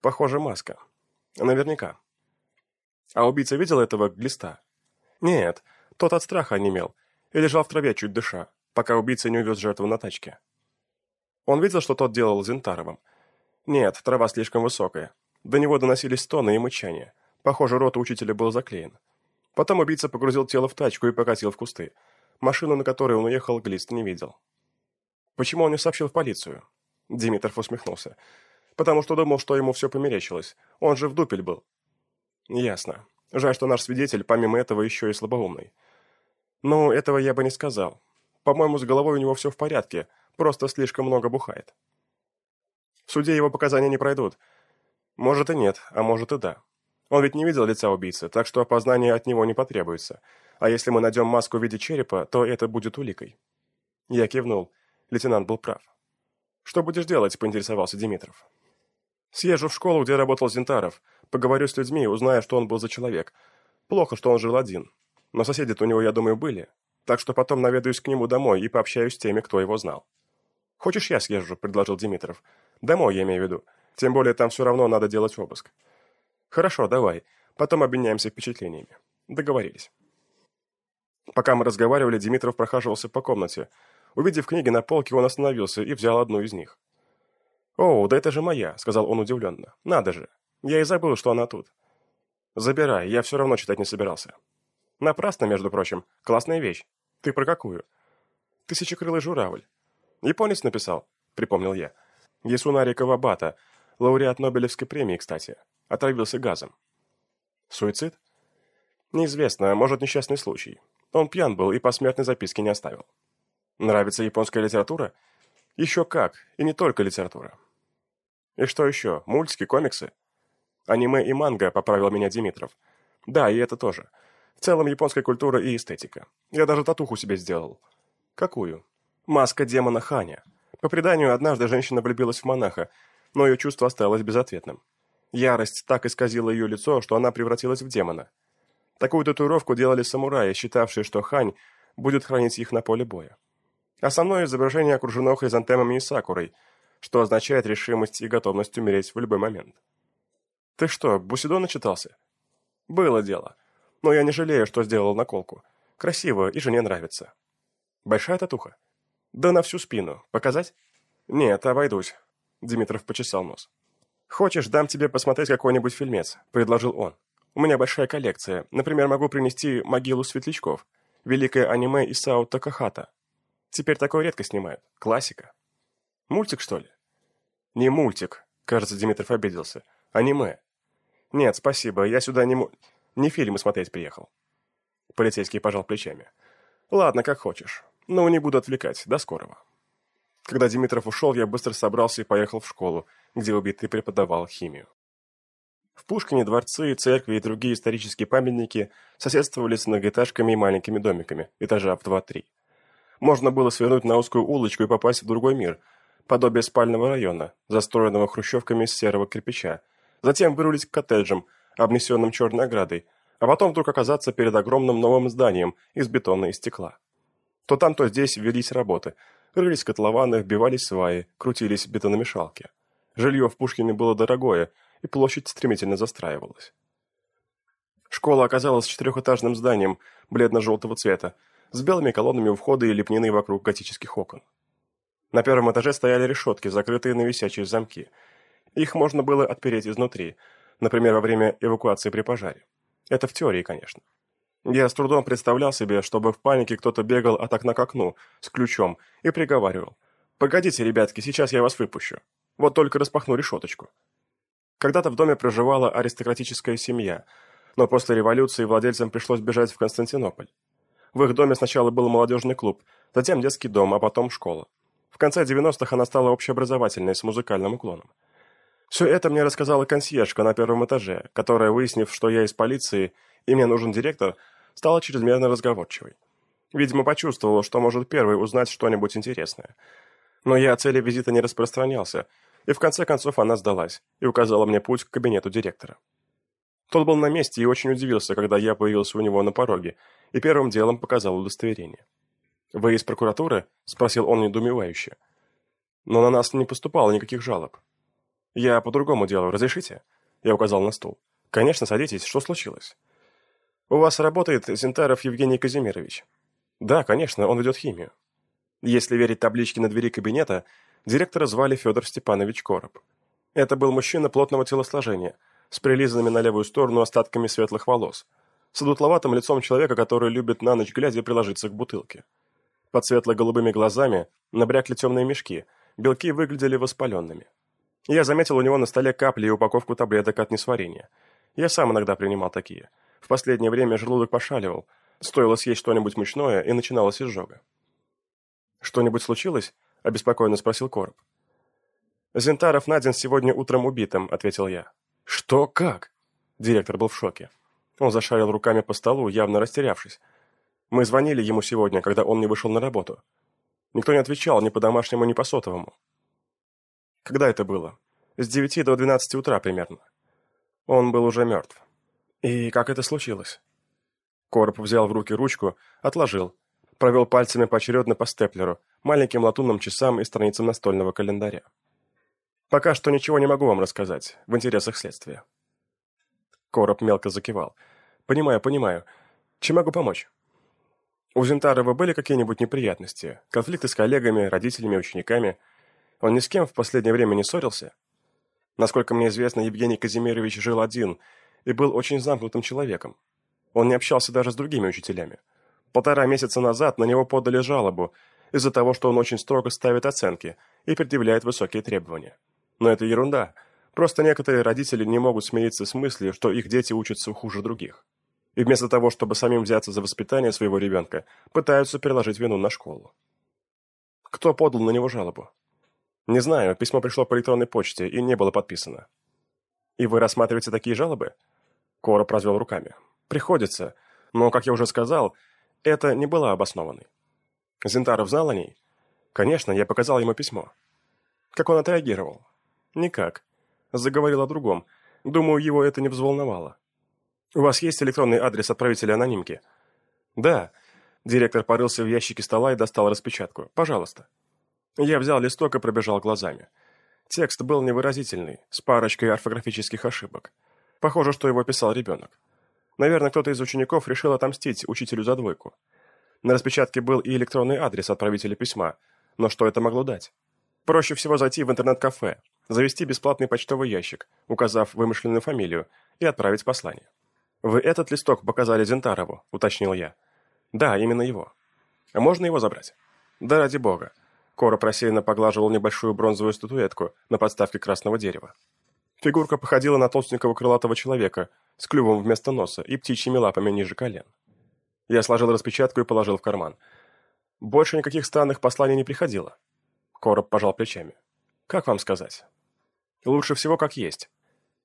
Похоже, маска. Наверняка. А убийца видел этого глиста? Нет, тот от страха онемел и лежал в траве, чуть дыша, пока убийца не увез жертву на тачке. Он видел, что тот делал Зинтаровым. Нет, трава слишком высокая. До него доносились стоны и мычания. Похоже, рот учителя был заклеен. Потом убийца погрузил тело в тачку и покатил в кусты. Машину, на которой он уехал, Глист не видел. Почему он не сообщил в полицию? Димитров усмехнулся. Потому что думал, что ему все померещилось. Он же в дупель был. Ясно. Жаль, что наш свидетель, помимо этого, еще и слабоумный. «Ну, этого я бы не сказал. По-моему, с головой у него все в порядке, просто слишком много бухает». В суде его показания не пройдут. Может и нет, а может и да. Он ведь не видел лица убийцы, так что опознание от него не потребуется. А если мы найдем маску в виде черепа, то это будет уликой. Я кивнул. Лейтенант был прав. «Что будешь делать?» – поинтересовался Димитров. «Съезжу в школу, где работал Зинтаров. Поговорю с людьми, узнаю, что он был за человек. Плохо, что он жил один. Но соседи-то у него, я думаю, были. Так что потом наведаюсь к нему домой и пообщаюсь с теми, кто его знал». «Хочешь, я съезжу?» – предложил Димитров. «Домой, я имею в виду. Тем более там все равно надо делать обыск». «Хорошо, давай. Потом обменяемся впечатлениями». Договорились. Пока мы разговаривали, Димитров прохаживался по комнате. Увидев книги на полке, он остановился и взял одну из них. «О, да это же моя», — сказал он удивленно. «Надо же. Я и забыл, что она тут». «Забирай, я все равно читать не собирался». «Напрасно, между прочим. Классная вещь. Ты про какую?» «Тысячекрылый журавль». «Японец написал», — припомнил я. «Ясунари Кавабата, лауреат Нобелевской премии, кстати. Отравился газом». «Суицид?» «Неизвестно, может, несчастный случай. Он пьян был и посмертной записки не оставил». «Нравится японская литература?» «Еще как, и не только литература». «И что еще? Мультики, комиксы?» «Аниме и манга», — поправил меня Димитров. «Да, и это тоже. В целом японская культура и эстетика. Я даже татуху себе сделал». «Какую?» «Маска демона Ханя». По преданию, однажды женщина влюбилась в монаха, но ее чувство осталось безответным. Ярость так исказила ее лицо, что она превратилась в демона. Такую татуировку делали самураи, считавшие, что Хань будет хранить их на поле боя. Основное изображение окружено хризантемами и сакурой, что означает решимость и готовность умереть в любой момент. «Ты что, Бусидо начитался?» «Было дело. Но я не жалею, что сделал наколку. Красиво и жене нравится». «Большая татуха?» «Да на всю спину. Показать?» «Нет, обойдусь». Димитров почесал нос. «Хочешь, дам тебе посмотреть какой-нибудь фильмец?» – предложил он. «У меня большая коллекция. Например, могу принести «Могилу светлячков», великое аниме Исао Такахата. Теперь такое редко снимают. Классика. Мультик, что ли? Не мультик, кажется, Димитров обиделся. Аниме. Нет, спасибо, я сюда не. Не фильмы смотреть приехал. Полицейский пожал плечами. Ладно, как хочешь. Но не буду отвлекать. До скорого. Когда Димитров ушел, я быстро собрался и поехал в школу, где убитый преподавал химию. В Пушкине дворцы, церкви и другие исторические памятники соседствовали с многоэтажками и маленькими домиками, этажа в 2-3. Можно было свернуть на узкую улочку и попасть в другой мир, подобие спального района, застроенного хрущевками из серого кирпича, затем вырулить к коттеджам, обнесенным черной оградой, а потом вдруг оказаться перед огромным новым зданием из бетона и стекла. То там, то здесь велись работы, рылись котлованы, вбивались сваи, крутились бетономешалки. Жилье в Пушкине было дорогое, и площадь стремительно застраивалась. Школа оказалась четырехэтажным зданием бледно-желтого цвета, с белыми колоннами у входа и лепниной вокруг готических окон. На первом этаже стояли решетки, закрытые на висячие замки. Их можно было отпереть изнутри, например, во время эвакуации при пожаре. Это в теории, конечно. Я с трудом представлял себе, чтобы в панике кто-то бегал от окна к окну с ключом и приговаривал. «Погодите, ребятки, сейчас я вас выпущу. Вот только распахну решеточку». Когда-то в доме проживала аристократическая семья, но после революции владельцам пришлось бежать в Константинополь. В их доме сначала был молодежный клуб, затем детский дом, а потом школа. В конце 90-х она стала общеобразовательной с музыкальным уклоном. Все это мне рассказала консьержка на первом этаже, которая, выяснив, что я из полиции и мне нужен директор, стала чрезмерно разговорчивой. Видимо, почувствовала, что может первой узнать что-нибудь интересное. Но я о цели визита не распространялся, и в конце концов она сдалась и указала мне путь к кабинету директора. Тот был на месте и очень удивился, когда я появился у него на пороге, и первым делом показал удостоверение. «Вы из прокуратуры?» – спросил он недоумевающе. «Но на нас не поступало никаких жалоб». «Я по другому делу. Разрешите?» Я указал на стул. «Конечно, садитесь. Что случилось?» «У вас работает Зинтаров Евгений Казимирович?» «Да, конечно, он ведет химию». Если верить табличке на двери кабинета, директора звали Федор Степанович Короб. Это был мужчина плотного телосложения, с прилизанными на левую сторону остатками светлых волос – с одутловатым лицом человека, который любит на ночь глядя приложиться к бутылке. Под светло-голубыми глазами набрякли темные мешки, белки выглядели воспаленными. Я заметил у него на столе капли и упаковку таблеток от несварения. Я сам иногда принимал такие. В последнее время желудок пошаливал. Стоило съесть что-нибудь мучное, и начиналась изжога. «Что-нибудь случилось?» – обеспокоенно спросил Короб. «Зентаров найден сегодня утром убитым», — ответил я. «Что? Как?» Директор был в шоке. Он зашарил руками по столу, явно растерявшись. Мы звонили ему сегодня, когда он не вышел на работу. Никто не отвечал ни по домашнему, ни по сотовому. Когда это было? С девяти до двенадцати утра примерно. Он был уже мертв. И как это случилось? Короб взял в руки ручку, отложил, провел пальцами поочередно по степлеру, маленьким латунным часам и страницам настольного календаря. Пока что ничего не могу вам рассказать, в интересах следствия. Короб мелко закивал. Понимаю, понимаю. Чем могу помочь? У Зентарова были какие-нибудь неприятности? Конфликты с коллегами, родителями, учениками? Он ни с кем в последнее время не ссорился? Насколько мне известно, Евгений Казимирович жил один и был очень замкнутым человеком. Он не общался даже с другими учителями. Полтора месяца назад на него подали жалобу из-за того, что он очень строго ставит оценки и предъявляет высокие требования. Но это ерунда. Просто некоторые родители не могут смириться с мыслью, что их дети учатся хуже других. И вместо того, чтобы самим взяться за воспитание своего ребенка, пытаются переложить вину на школу. Кто подал на него жалобу? Не знаю, письмо пришло по электронной почте и не было подписано. И вы рассматриваете такие жалобы? Короб развел руками. Приходится, но, как я уже сказал, это не было обоснованной. Зентаров знал о ней? Конечно, я показал ему письмо. Как он отреагировал? Никак. Заговорил о другом. Думаю, его это не взволновало. У вас есть электронный адрес отправителя анонимки? Да. Директор порылся в ящике стола и достал распечатку. Пожалуйста. Я взял листок и пробежал глазами. Текст был невыразительный, с парочкой орфографических ошибок. Похоже, что его писал ребенок. Наверное, кто-то из учеников решил отомстить учителю за двойку. На распечатке был и электронный адрес отправителя письма, но что это могло дать? Проще всего зайти в интернет-кафе, завести бесплатный почтовый ящик, указав вымышленную фамилию, и отправить послание. «Вы этот листок показали Зентарову», — уточнил я. «Да, именно его. А можно его забрать?» «Да ради бога». Кора рассеянно поглаживал небольшую бронзовую статуэтку на подставке красного дерева. Фигурка походила на толстенького крылатого человека с клювом вместо носа и птичьими лапами ниже колен. Я сложил распечатку и положил в карман. Больше никаких странных посланий не приходило. Короб пожал плечами. Как вам сказать? Лучше всего как есть.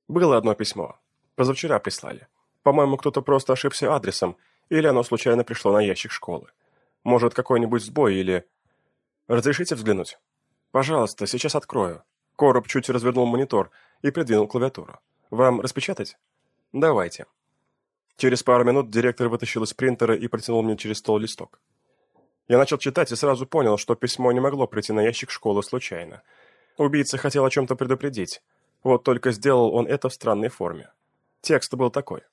Было одно письмо. Позавчера прислали. По-моему, кто-то просто ошибся адресом, или оно случайно пришло на ящик школы. Может, какой-нибудь сбой или... Разрешите взглянуть? Пожалуйста, сейчас открою. Короб чуть развернул монитор и придвинул клавиатуру. Вам распечатать? Давайте. Через пару минут директор вытащил из принтера и протянул мне через стол листок. Я начал читать и сразу понял, что письмо не могло прийти на ящик школы случайно. Убийца хотел о чем-то предупредить. Вот только сделал он это в странной форме. Текст был такой.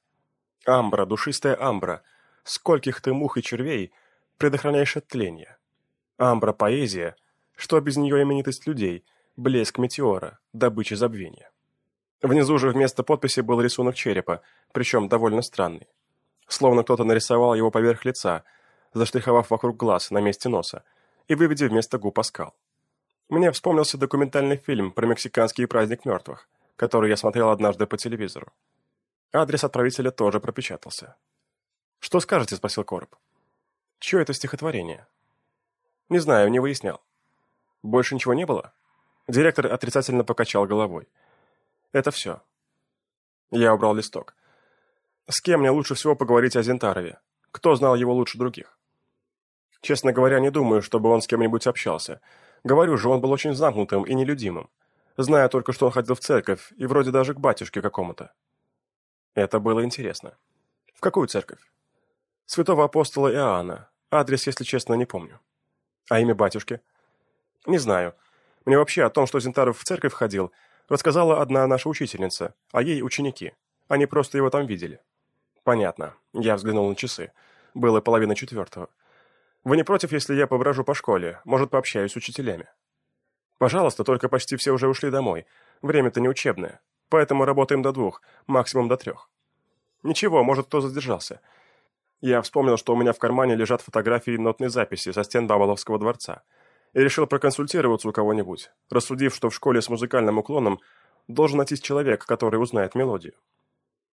«Амбра, душистая амбра, скольких ты мух и червей предохраняешь от тления. Амбра, поэзия, что без нее именитость людей, блеск метеора, добыча забвения». Внизу же вместо подписи был рисунок черепа, причем довольно странный. Словно кто-то нарисовал его поверх лица, заштриховав вокруг глаз на месте носа, и выведя вместо губ оскал. Мне вспомнился документальный фильм про мексиканский праздник мертвых, который я смотрел однажды по телевизору. Адрес отправителя тоже пропечатался. «Что скажете?» – спросил Короб. «Чье это стихотворение?» «Не знаю, не выяснял». «Больше ничего не было?» Директор отрицательно покачал головой. «Это все». Я убрал листок. «С кем мне лучше всего поговорить о Зентарове? Кто знал его лучше других?» «Честно говоря, не думаю, чтобы он с кем-нибудь общался. Говорю же, он был очень замкнутым и нелюдимым. Знаю только, что он ходил в церковь, и вроде даже к батюшке какому-то. Это было интересно. В какую церковь? Святого апостола Иоанна. Адрес, если честно, не помню. А имя батюшки? Не знаю. Мне вообще о том, что Зентаров в церковь ходил, рассказала одна наша учительница, а ей ученики. Они просто его там видели. Понятно. Я взглянул на часы. Было половина четвертого. Вы не против, если я поброжу по школе? Может, пообщаюсь с учителями? Пожалуйста, только почти все уже ушли домой. Время-то не учебное. Поэтому работаем до двух, максимум до трех. Ничего, может, кто задержался. Я вспомнил, что у меня в кармане лежат фотографии нотной записи со стен Баболовского дворца. И решил проконсультироваться у кого-нибудь, рассудив, что в школе с музыкальным уклоном должен найтись человек, который узнает мелодию.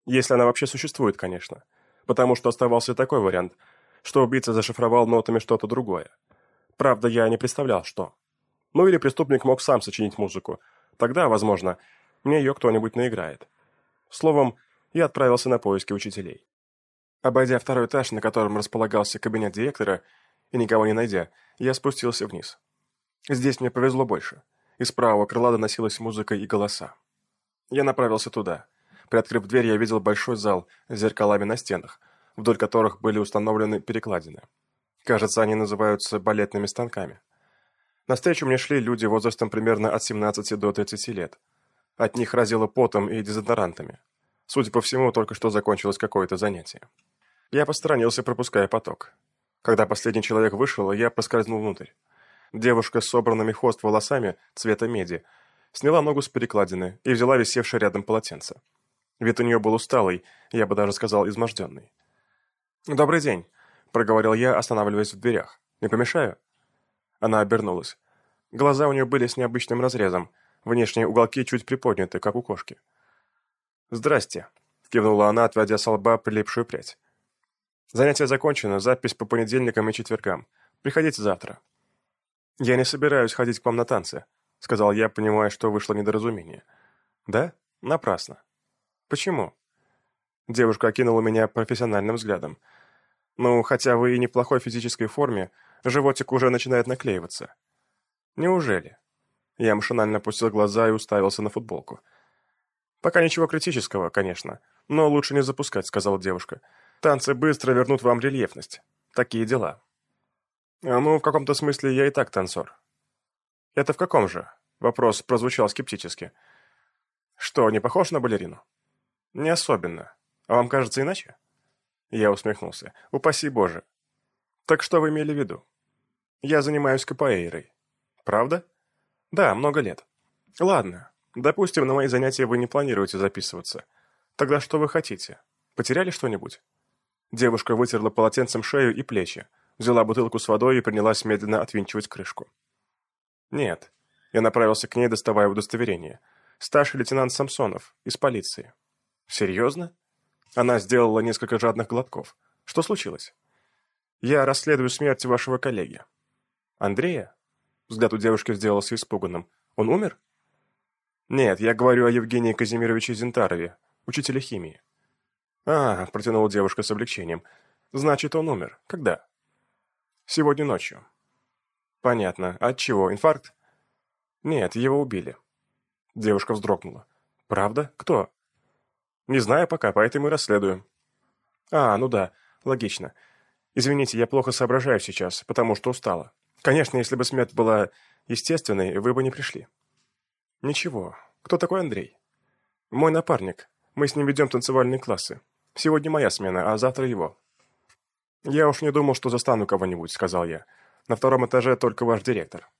Если она вообще существует, конечно. Потому что оставался такой вариант – что убийца зашифровал нотами что-то другое. Правда, я не представлял, что. Ну или преступник мог сам сочинить музыку, Тогда, возможно, мне ее кто-нибудь наиграет. Словом, я отправился на поиски учителей. Обойдя второй этаж, на котором располагался кабинет директора, и никого не найдя, я спустился вниз. Здесь мне повезло больше. Из правого крыла доносилась музыка и голоса. Я направился туда. Приоткрыв дверь, я видел большой зал с зеркалами на стенах, вдоль которых были установлены перекладины. Кажется, они называются балетными станками. Навстречу мне шли люди возрастом примерно от 17 до 30 лет. От них разило потом и дезодорантами. Судя по всему, только что закончилось какое-то занятие. Я посторонился, пропуская поток. Когда последний человек вышел, я проскользнул внутрь. Девушка с собранными хвост волосами цвета меди сняла ногу с перекладины и взяла висевшее рядом полотенце. Вид у нее был усталый, я бы даже сказал изможденный. «Добрый день», — проговорил я, останавливаясь в дверях. «Не помешаю?» Она обернулась. Глаза у нее были с необычным разрезом, внешние уголки чуть приподняты, как у кошки. «Здрасте», — кивнула она, отводя с лба прилипшую прядь. «Занятие закончено, запись по понедельникам и четвергам. Приходите завтра». «Я не собираюсь ходить к вам на танцы», — сказал я, понимая, что вышло недоразумение. «Да? Напрасно». «Почему?» Девушка окинула меня профессиональным взглядом. «Ну, хотя вы и не в плохой физической форме, животик уже начинает наклеиваться». «Неужели?» Я машинально опустил глаза и уставился на футболку. «Пока ничего критического, конечно, но лучше не запускать», — сказала девушка. «Танцы быстро вернут вам рельефность. Такие дела». А «Ну, в каком-то смысле я и так танцор». «Это в каком же?» Вопрос прозвучал скептически. «Что, не похож на балерину?» «Не особенно. А вам кажется иначе?» Я усмехнулся. «Упаси Боже». «Так что вы имели в виду?» «Я занимаюсь капоэйрой». «Правда?» «Да, много лет». «Ладно. Допустим, на мои занятия вы не планируете записываться. Тогда что вы хотите? Потеряли что-нибудь?» Девушка вытерла полотенцем шею и плечи, взяла бутылку с водой и принялась медленно отвинчивать крышку. «Нет». Я направился к ней, доставая удостоверение. «Старший лейтенант Самсонов, из полиции». «Серьезно?» Она сделала несколько жадных глотков. «Что случилось?» «Я расследую смерть вашего коллеги». «Андрея?» Взгляд у девушки сделался испуганным. «Он умер?» «Нет, я говорю о Евгении Казимировиче Зинтарове, учителе химии». «А», — протянула девушка с облегчением. «Значит, он умер. Когда?» «Сегодня ночью». «Понятно. От чего? Инфаркт?» «Нет, его убили». Девушка вздрогнула. «Правда? Кто?» Не знаю пока, поэтому и расследую. А, ну да, логично. Извините, я плохо соображаю сейчас, потому что устала. Конечно, если бы смерть была естественной, вы бы не пришли. Ничего. Кто такой Андрей? Мой напарник. Мы с ним ведем танцевальные классы. Сегодня моя смена, а завтра его. Я уж не думал, что застану кого-нибудь, сказал я. На втором этаже только ваш директор.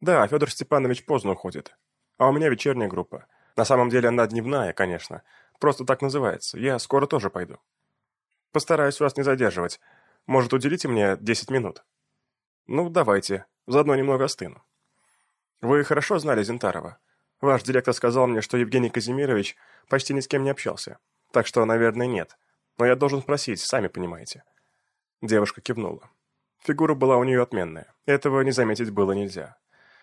Да, Федор Степанович поздно уходит. А у меня вечерняя группа. На самом деле она дневная, конечно. Просто так называется. Я скоро тоже пойду. Постараюсь вас не задерживать. Может, уделите мне 10 минут? Ну, давайте. Заодно немного остыну. Вы хорошо знали Зинтарова. Ваш директор сказал мне, что Евгений Казимирович почти ни с кем не общался. Так что, наверное, нет. Но я должен спросить, сами понимаете. Девушка кивнула. Фигура была у нее отменная. Этого не заметить было нельзя.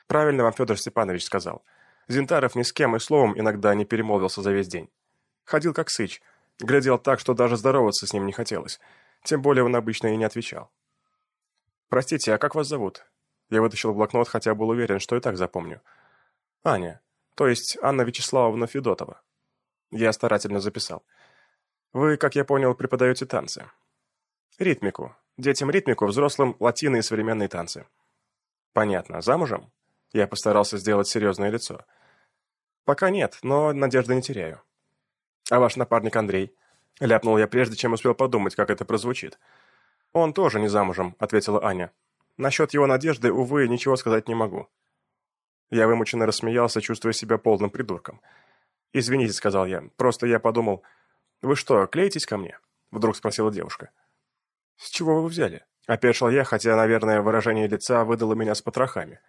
Правильно вам Федор Степанович сказал. Зинтаров ни с кем и словом иногда не перемолвился за весь день. Ходил как сыч, глядел так, что даже здороваться с ним не хотелось. Тем более он обычно и не отвечал. «Простите, а как вас зовут?» Я вытащил блокнот, хотя был уверен, что и так запомню. «Аня, то есть Анна Вячеславовна Федотова». Я старательно записал. «Вы, как я понял, преподаете танцы?» «Ритмику. Детям ритмику, взрослым латины и современные танцы». «Понятно. Замужем?» Я постарался сделать серьезное лицо. «Пока нет, но надежды не теряю». «А ваш напарник Андрей?» Ляпнул я прежде, чем успел подумать, как это прозвучит. «Он тоже не замужем», — ответила Аня. «Насчет его надежды, увы, ничего сказать не могу». Я вымученно рассмеялся, чувствуя себя полным придурком. «Извините», — сказал я, — «просто я подумал...» «Вы что, клеитесь ко мне?» — вдруг спросила девушка. «С чего вы взяли?» — опешил я, хотя, наверное, выражение лица выдало меня с потрохами.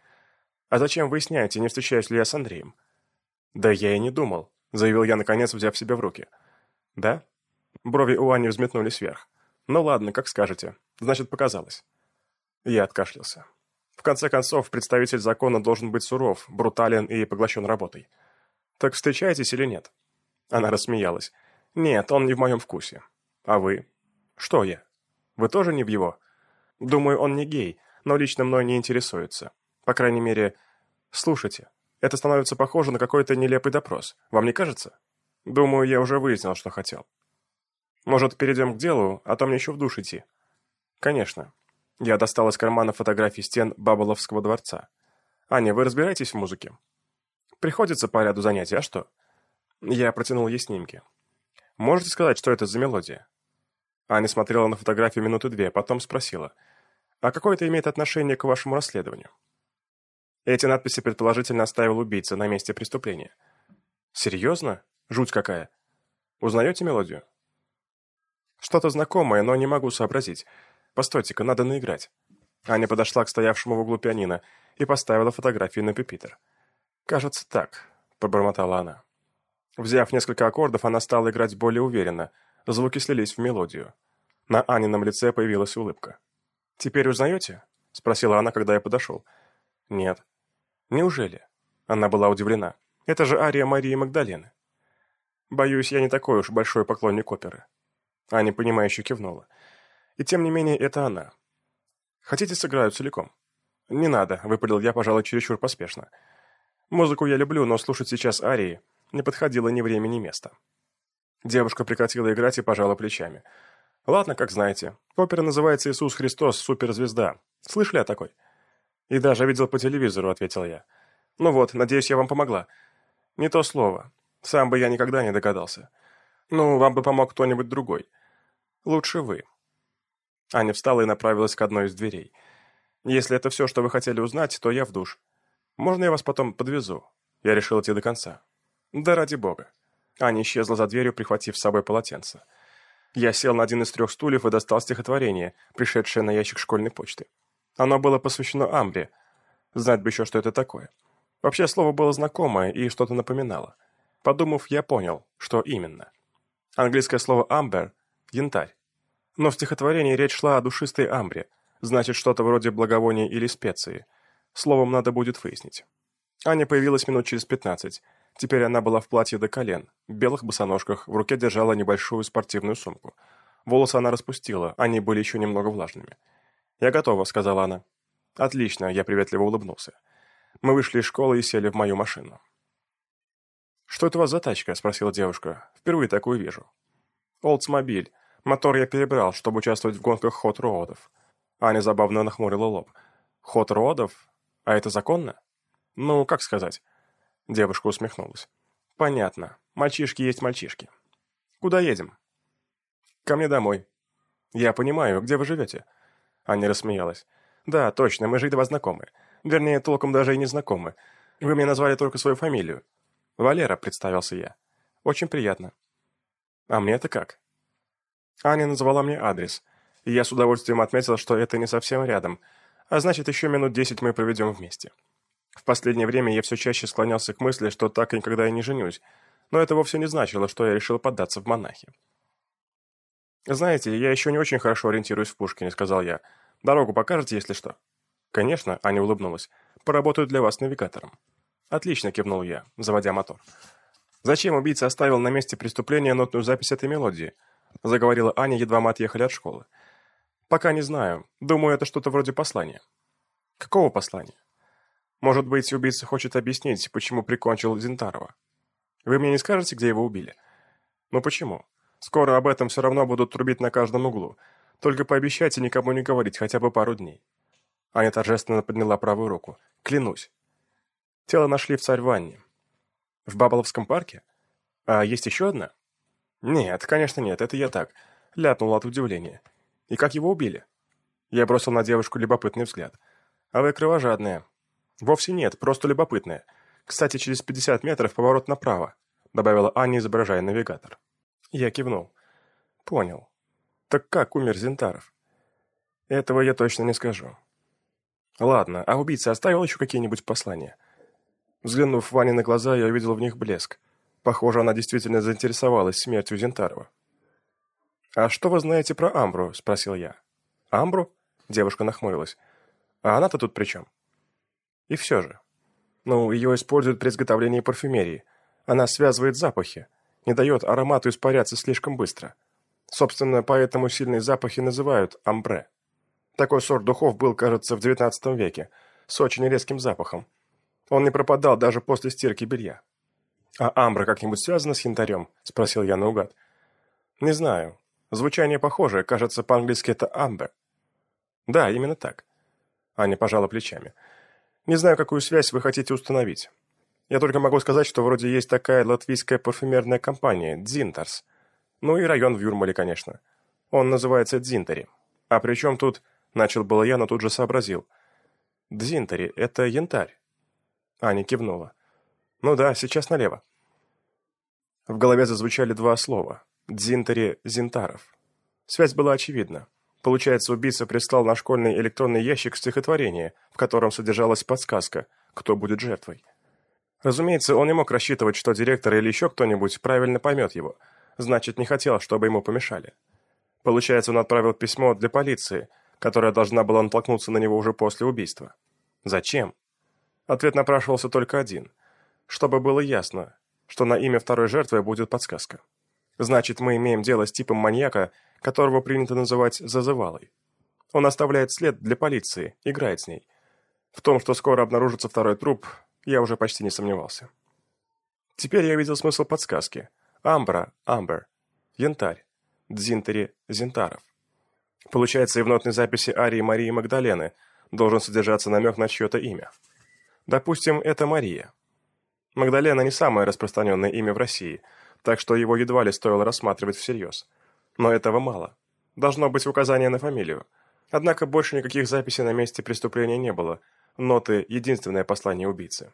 «А зачем выясняете, не встречаюсь ли я с Андреем?» «Да я и не думал заявил я, наконец, взяв себя в руки. «Да?» Брови у Ани взметнулись вверх. «Ну ладно, как скажете. Значит, показалось». Я откашлялся. В конце концов, представитель закона должен быть суров, брутален и поглощен работой. Так встречаетесь или нет? Она рассмеялась. Нет, он не в моем вкусе. А вы? Что я? Вы тоже не в его? Думаю, он не гей, но лично мной не интересуется. По крайней мере, слушайте, это становится похоже на какой-то нелепый допрос. Вам не кажется? Думаю, я уже выяснил, что хотел. Может, перейдем к делу, а то мне еще в душ идти. Конечно. Я достал из кармана фотографии стен Баболовского дворца. Аня, вы разбираетесь в музыке? Приходится по ряду занятий, а что? Я протянул ей снимки. Можете сказать, что это за мелодия? Аня смотрела на фотографию минуты две, потом спросила. А какое это имеет отношение к вашему расследованию? Эти надписи предположительно оставил убийца на месте преступления. Серьезно? Жуть какая. Узнаете мелодию? Что-то знакомое, но не могу сообразить. Постойте-ка, надо наиграть. Аня подошла к стоявшему в углу пианино и поставила фотографию на пюпитр. «Кажется, так», — пробормотала она. Взяв несколько аккордов, она стала играть более уверенно. Звуки слились в мелодию. На Анином лице появилась улыбка. «Теперь узнаете?» — спросила она, когда я подошел. «Нет». «Неужели?» Она была удивлена. «Это же ария Марии Магдалены». «Боюсь, я не такой уж большой поклонник оперы». Аня, понимающе кивнула. «И тем не менее, это она. Хотите, сыграю целиком?» «Не надо», — выпалил я, пожалуй, чересчур поспешно. «Музыку я люблю, но слушать сейчас арии не подходило ни время, ни место». Девушка прекратила играть и пожала плечами. «Ладно, как знаете. Опера называется «Иисус Христос. Суперзвезда». Слышали о такой?» «И даже видел по телевизору», — ответил я. «Ну вот, надеюсь, я вам помогла». «Не то слово. Сам бы я никогда не догадался. Ну, вам бы помог кто-нибудь другой. Лучше вы». Аня встала и направилась к одной из дверей. «Если это все, что вы хотели узнать, то я в душ. Можно я вас потом подвезу?» Я решил идти до конца. «Да ради бога». Аня исчезла за дверью, прихватив с собой полотенце. Я сел на один из трех стульев и достал стихотворение, пришедшее на ящик школьной почты. Оно было посвящено Амбре. Знать бы еще, что это такое. Вообще, слово было знакомое и что-то напоминало. Подумав, я понял, что именно. Английское слово «амбер» — янтарь. Но в стихотворении речь шла о душистой амбре, значит, что-то вроде благовония или специи. Словом, надо будет выяснить. Аня появилась минут через пятнадцать. Теперь она была в платье до колен, в белых босоножках, в руке держала небольшую спортивную сумку. Волосы она распустила, они были еще немного влажными. «Я готова», — сказала она. «Отлично», — я приветливо улыбнулся. Мы вышли из школы и сели в мою машину. «Что это у вас за тачка?» — спросила девушка. «Впервые такую вижу». «Олдсмобиль. Мотор я перебрал, чтобы участвовать в гонках хот-роудов». Аня забавно нахмурила лоб. «Хот-роудов? А это законно?» «Ну, как сказать?» Девушка усмехнулась. «Понятно. Мальчишки есть мальчишки. Куда едем?» «Ко мне домой». «Я понимаю. Где вы живете?» Аня рассмеялась. «Да, точно, мы же едва знакомы. Вернее, толком даже и не знакомы. Вы мне назвали только свою фамилию». «Валера», — представился я. «Очень приятно». «А мне это как?» Аня назвала мне адрес, и я с удовольствием отметил, что это не совсем рядом, а значит, еще минут десять мы проведем вместе. В последнее время я все чаще склонялся к мысли, что так никогда и не женюсь, но это вовсе не значило, что я решил поддаться в монахи. «Знаете, я еще не очень хорошо ориентируюсь в Пушкине», — сказал я. «Дорогу покажете, если что?» «Конечно», — Аня улыбнулась. «Поработаю для вас навигатором». «Отлично», — кивнул я, заводя мотор. «Зачем убийца оставил на месте преступления нотную запись этой мелодии?» — заговорила Аня, едва мы отъехали от школы. «Пока не знаю. Думаю, это что-то вроде послания». «Какого послания?» «Может быть, убийца хочет объяснить, почему прикончил Зинтарова. Вы мне не скажете, где его убили?» «Ну почему?» Скоро об этом все равно будут трубить на каждом углу. Только пообещайте никому не говорить хотя бы пару дней». Аня торжественно подняла правую руку. «Клянусь». Тело нашли в Царь-Ванне. «В Баболовском парке? А есть еще одна?» «Нет, конечно нет, это я так». Ляпнул от удивления. «И как его убили?» Я бросил на девушку любопытный взгляд. «А вы кровожадная». «Вовсе нет, просто любопытная. Кстати, через 50 метров поворот направо», добавила Аня, изображая навигатор. Я кивнул. Понял. Так как умер Зентаров? Этого я точно не скажу. Ладно, а убийца оставил еще какие-нибудь послания? Взглянув Ване на глаза, я увидел в них блеск. Похоже, она действительно заинтересовалась смертью Зентарова. «А что вы знаете про Амбру?» – спросил я. «Амбру?» – девушка нахмурилась. А она-то тут при чем? И все же. Ну, ее используют при изготовлении парфюмерии. Она связывает запахи, не дает аромату испаряться слишком быстро. Собственно, поэтому сильные запахи называют амбре. Такой сорт духов был, кажется, в XIX веке, с очень резким запахом. Он не пропадал даже после стирки белья. «А амбра как-нибудь связана с янтарем?» – спросил я наугад. «Не знаю. Звучание похожее, кажется, по-английски это «амбер». «Да, именно так». Аня пожала плечами. «Не знаю, какую связь вы хотите установить. Я только могу сказать, что вроде есть такая латвийская парфюмерная компания «Дзинтарс». Ну и район в Юрмале, конечно. Он называется Дзинтари. А при чем тут... Начал было я, но тут же сообразил. Дзинтари — это янтарь. Аня кивнула. Ну да, сейчас налево. В голове зазвучали два слова. Дзинтари Зинтаров. Связь была очевидна. Получается, убийца прислал на школьный электронный ящик стихотворение, в котором содержалась подсказка, кто будет жертвой. Разумеется, он не мог рассчитывать, что директор или еще кто-нибудь правильно поймет его. Значит, не хотел, чтобы ему помешали. Получается, он отправил письмо для полиции, которая должна была натолкнуться на него уже после убийства. Зачем? Ответ напрашивался только один. Чтобы было ясно, что на имя второй жертвы будет подсказка. Значит, мы имеем дело с типом маньяка, которого принято называть зазывалой. Он оставляет след для полиции, играет с ней. В том, что скоро обнаружится второй труп, я уже почти не сомневался. Теперь я видел смысл подсказки. Амбра, Амбер. Янтарь. Дзинтари, Зинтаров. Получается, и в нотной записи Арии Марии Магдалены должен содержаться намек на чье-то имя. Допустим, это Мария. Магдалена не самое распространенное имя в России, так что его едва ли стоило рассматривать всерьез. Но этого мало. Должно быть указание на фамилию. Однако больше никаких записей на месте преступления не было, Ноты – единственное послание убийцы.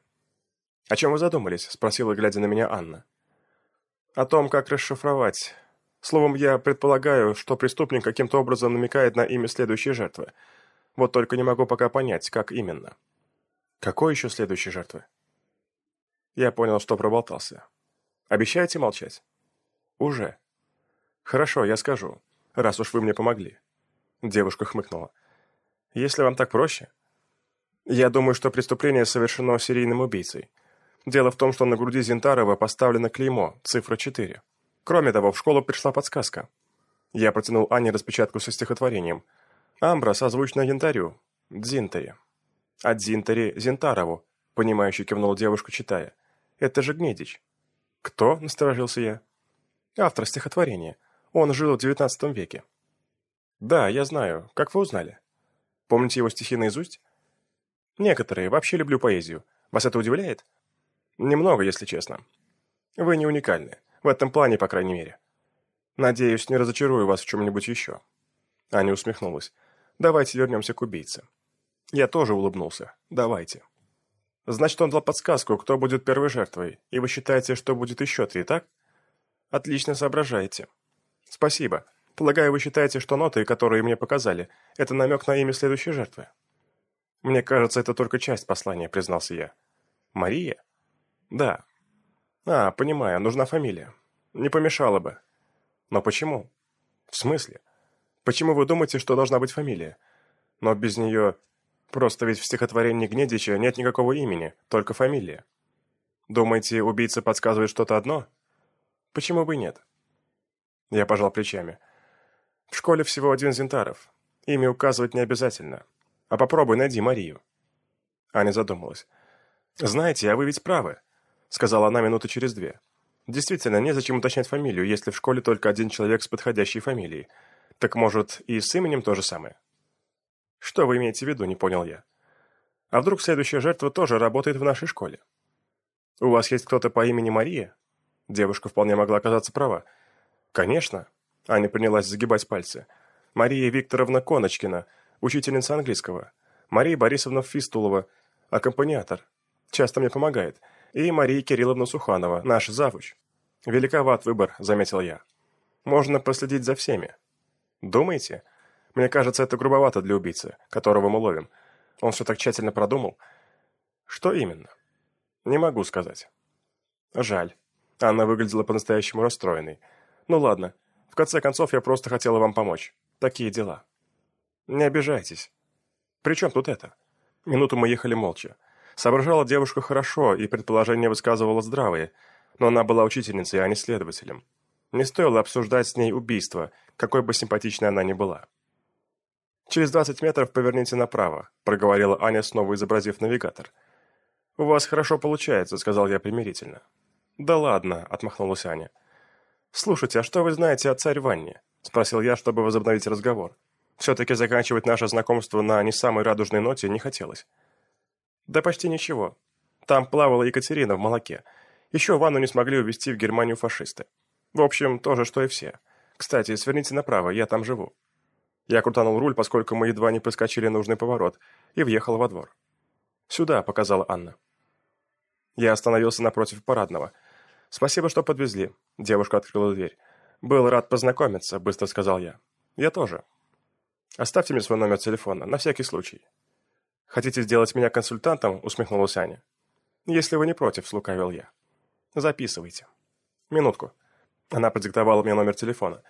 «О чем вы задумались?» – спросила, глядя на меня Анна. «О том, как расшифровать. Словом, я предполагаю, что преступник каким-то образом намекает на имя следующей жертвы. Вот только не могу пока понять, как именно». «Какой еще следующей жертвы?» Я понял, что проболтался. «Обещаете молчать?» «Уже». «Хорошо, я скажу, раз уж вы мне помогли». Девушка хмыкнула. «Если вам так проще, я думаю, что преступление совершено серийным убийцей. Дело в том, что на груди Зинтарова поставлено клеймо, цифра 4. Кроме того, в школу пришла подсказка. Я протянул Ане распечатку со стихотворением. Амбра созвучна янтарю, Дзинтаре. А Дзинтаре Зинтарову, понимающе кивнул девушка, читая. Это же Гнедич. Кто? Насторожился я. Автор стихотворения. Он жил в девятнадцатом веке. Да, я знаю. Как вы узнали? Помните его стихи наизусть? Некоторые. Вообще люблю поэзию. Вас это удивляет? Немного, если честно. Вы не уникальны. В этом плане, по крайней мере. Надеюсь, не разочарую вас в чем-нибудь еще. Аня усмехнулась. Давайте вернемся к убийце. Я тоже улыбнулся. Давайте. Значит, он дал подсказку, кто будет первой жертвой, и вы считаете, что будет еще три, так? Отлично соображаете. Спасибо. Полагаю, вы считаете, что ноты, которые мне показали, это намек на имя следующей жертвы? «Мне кажется, это только часть послания», — признался я. «Мария?» «Да». «А, понимаю, нужна фамилия. Не помешало бы». «Но почему?» «В смысле? Почему вы думаете, что должна быть фамилия? Но без нее... Просто ведь в стихотворении Гнедича нет никакого имени, только фамилия. Думаете, убийца подсказывает что-то одно? Почему бы нет?» Я пожал плечами. «В школе всего один Зинтаров. Имя указывать не обязательно. А попробуй найди Марию». Аня задумалась. «Знаете, а вы ведь правы», — сказала она минуты через две. «Действительно, незачем уточнять фамилию, если в школе только один человек с подходящей фамилией. Так, может, и с именем то же самое?» «Что вы имеете в виду?» — не понял я. «А вдруг следующая жертва тоже работает в нашей школе?» «У вас есть кто-то по имени Мария?» Девушка вполне могла оказаться права. «Конечно», — Аня принялась загибать пальцы. «Мария Викторовна Коночкина — учительница английского, Мария Борисовна Фистулова, аккомпаниатор, часто мне помогает, и Мария Кирилловна Суханова, наш завуч. Великоват выбор, заметил я. Можно последить за всеми. Думаете? Мне кажется, это грубовато для убийцы, которого мы ловим. Он все так тщательно продумал. Что именно? Не могу сказать. Жаль. Анна выглядела по-настоящему расстроенной. Ну ладно. В конце концов, я просто хотела вам помочь. Такие дела. Не обижайтесь. «При чем тут это?» Минуту мы ехали молча. Соображала девушка хорошо, и предположения высказывала здравые, но она была учительницей, а не следователем. Не стоило обсуждать с ней убийство, какой бы симпатичной она ни была. «Через двадцать метров поверните направо», — проговорила Аня, снова изобразив навигатор. «У вас хорошо получается», — сказал я примирительно. «Да ладно», — отмахнулась Аня. «Слушайте, а что вы знаете о царь Ванне?» — спросил я, чтобы возобновить разговор. Все-таки заканчивать наше знакомство на не самой радужной ноте не хотелось. «Да почти ничего. Там плавала Екатерина в молоке. Еще ванну не смогли увезти в Германию фашисты. В общем, то же, что и все. Кстати, сверните направо, я там живу». Я крутанул руль, поскольку мы едва не проскочили нужный поворот, и въехал во двор. «Сюда», — показала Анна. Я остановился напротив парадного. «Спасибо, что подвезли». Девушка открыла дверь. «Был рад познакомиться», — быстро сказал я. «Я тоже». «Оставьте мне свой номер телефона, на всякий случай». «Хотите сделать меня консультантом?» — усмехнулась Аня. «Если вы не против», — слукавил я. «Записывайте». «Минутку». Она продиктовала мне номер телефона.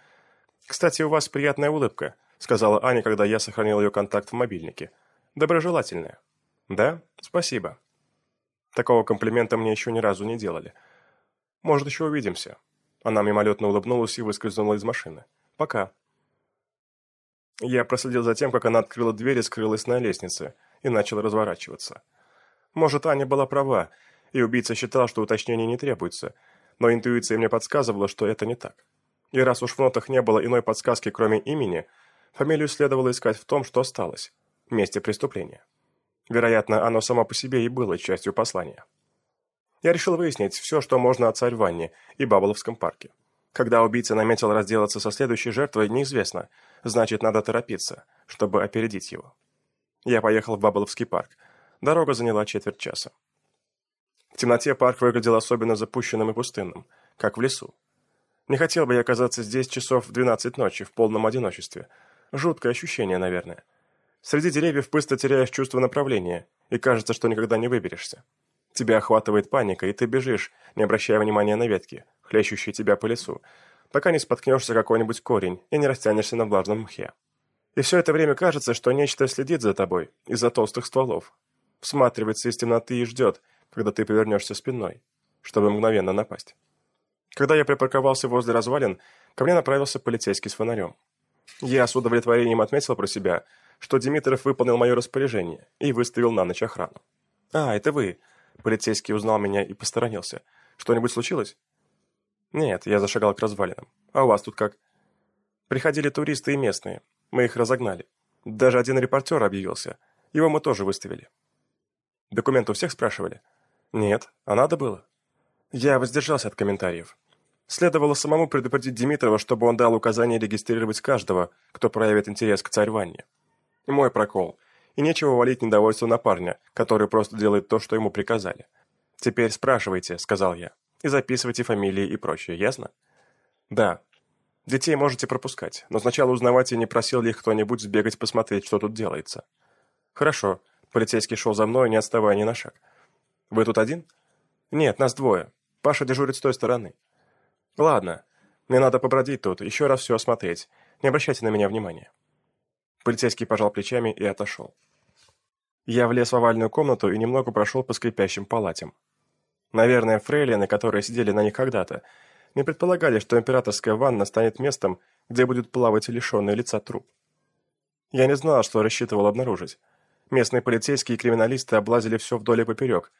«Кстати, у вас приятная улыбка сказала Аня, когда я сохранил ее контакт в мобильнике. Доброжелательная. Да? Спасибо. Такого комплимента мне еще ни разу не делали. Может, еще увидимся. Она мимолетно улыбнулась и выскользнула из машины. Пока. Я проследил за тем, как она открыла дверь и скрылась на лестнице, и начал разворачиваться. Может, Аня была права, и убийца считал, что уточнений не требуется, но интуиция мне подсказывала, что это не так. И раз уж в нотах не было иной подсказки, кроме имени, Фамилию следовало искать в том, что осталось – месте преступления. Вероятно, оно само по себе и было частью послания. Я решил выяснить все, что можно о царь Ванне и Баболовском парке. Когда убийца наметил разделаться со следующей жертвой, неизвестно, значит, надо торопиться, чтобы опередить его. Я поехал в Баболовский парк. Дорога заняла четверть часа. В темноте парк выглядел особенно запущенным и пустынным, как в лесу. Не хотел бы я оказаться здесь часов в 12 ночи в полном одиночестве – Жуткое ощущение, наверное. Среди деревьев быстро теряешь чувство направления, и кажется, что никогда не выберешься. Тебя охватывает паника, и ты бежишь, не обращая внимания на ветки, хлещущие тебя по лесу, пока не споткнешься какой-нибудь корень и не растянешься на влажном мхе. И все это время кажется, что нечто следит за тобой из-за толстых стволов, всматривается из темноты и ждет, когда ты повернешься спиной, чтобы мгновенно напасть. Когда я припарковался возле развалин, ко мне направился полицейский с фонарем. Я с удовлетворением отметил про себя, что Димитров выполнил мое распоряжение и выставил на ночь охрану. «А, это вы!» Полицейский узнал меня и посторонился. «Что-нибудь случилось?» «Нет, я зашагал к развалинам. А у вас тут как?» «Приходили туристы и местные. Мы их разогнали. Даже один репортер объявился. Его мы тоже выставили». «Документы у всех спрашивали?» «Нет, а надо было?» Я воздержался от комментариев. Следовало самому предупредить Димитрова, чтобы он дал указание регистрировать каждого, кто проявит интерес к царь Ванне. Мой прокол. И нечего валить недовольство на парня, который просто делает то, что ему приказали. «Теперь спрашивайте», — сказал я, — «и записывайте фамилии и прочее, ясно?» «Да. Детей можете пропускать, но сначала узнавайте, не просил ли их кто-нибудь сбегать посмотреть, что тут делается». «Хорошо». Полицейский шел за мной, не отставая ни на шаг. «Вы тут один?» «Нет, нас двое. Паша дежурит с той стороны». «Ладно, мне надо побродить тут, еще раз все осмотреть. Не обращайте на меня внимания». Полицейский пожал плечами и отошел. Я влез в овальную комнату и немного прошел по скрипящим палатям. Наверное, фрейлины, которые сидели на них когда-то, не предполагали, что императорская ванна станет местом, где будет плавать лишенный лица труп. Я не знал, что рассчитывал обнаружить. Местные полицейские и криминалисты облазили все вдоль и поперек,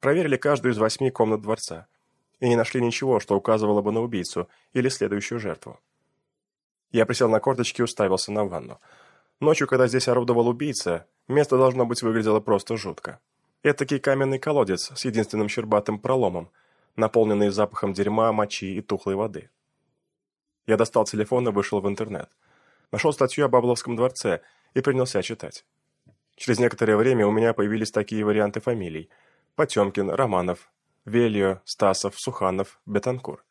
проверили каждую из восьми комнат дворца – и не нашли ничего, что указывало бы на убийцу или следующую жертву. Я присел на корточки и уставился на ванну. Ночью, когда здесь орудовал убийца, место, должно быть, выглядело просто жутко. Этакий каменный колодец с единственным щербатым проломом, наполненный запахом дерьма, мочи и тухлой воды. Я достал телефон и вышел в интернет. Нашел статью о Бабловском дворце и принялся читать. Через некоторое время у меня появились такие варианты фамилий. Потемкин, Романов, Вельо, Стасов, Суханов, Бетанкур.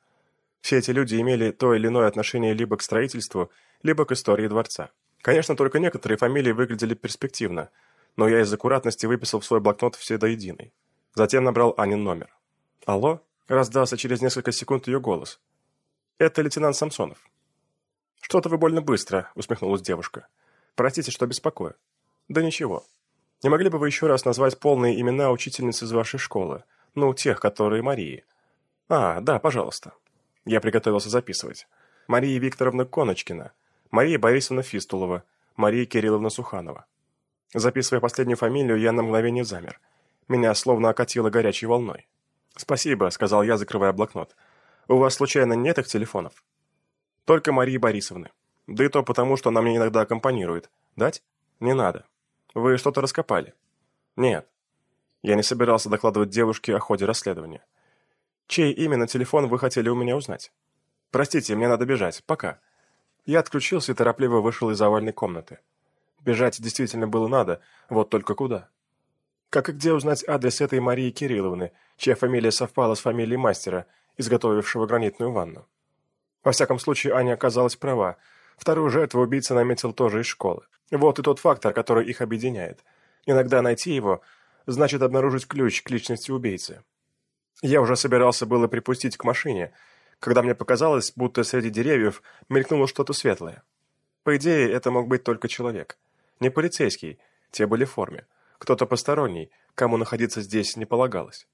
Все эти люди имели то или иное отношение либо к строительству, либо к истории дворца. Конечно, только некоторые фамилии выглядели перспективно, но я из аккуратности выписал в свой блокнот все до единой. Затем набрал Анин номер. «Алло?» – раздался через несколько секунд ее голос. «Это лейтенант Самсонов». «Что-то вы больно быстро», – усмехнулась девушка. «Простите, что беспокою». Да ничего. Не могли бы вы еще раз назвать полные имена учительниц из вашей школы? Ну, тех, которые Марии. А, да, пожалуйста. Я приготовился записывать. Мария Викторовна Коночкина, Мария Борисовна Фистулова, Мария Кирилловна Суханова. Записывая последнюю фамилию, я на мгновение замер. Меня словно окатило горячей волной. «Спасибо», — сказал я, закрывая блокнот. «У вас, случайно, нет их телефонов?» «Только Марии Борисовны. Да и то потому, что она мне иногда аккомпанирует. Дать? Не надо. Вы что-то раскопали?» «Нет». Я не собирался докладывать девушке о ходе расследования. «Чей именно телефон вы хотели у меня узнать?» «Простите, мне надо бежать. Пока». Я отключился и торопливо вышел из овальной комнаты. Бежать действительно было надо, вот только куда. Как и где узнать адрес этой Марии Кирилловны, чья фамилия совпала с фамилией мастера, изготовившего гранитную ванну? Во всяком случае, Аня оказалась права. Вторую жертву убийца наметил тоже из школы. Вот и тот фактор, который их объединяет. Иногда найти его значит обнаружить ключ к личности убийцы. Я уже собирался было припустить к машине, когда мне показалось, будто среди деревьев мелькнуло что-то светлое. По идее, это мог быть только человек. Не полицейский, те были в форме. Кто-то посторонний, кому находиться здесь не полагалось.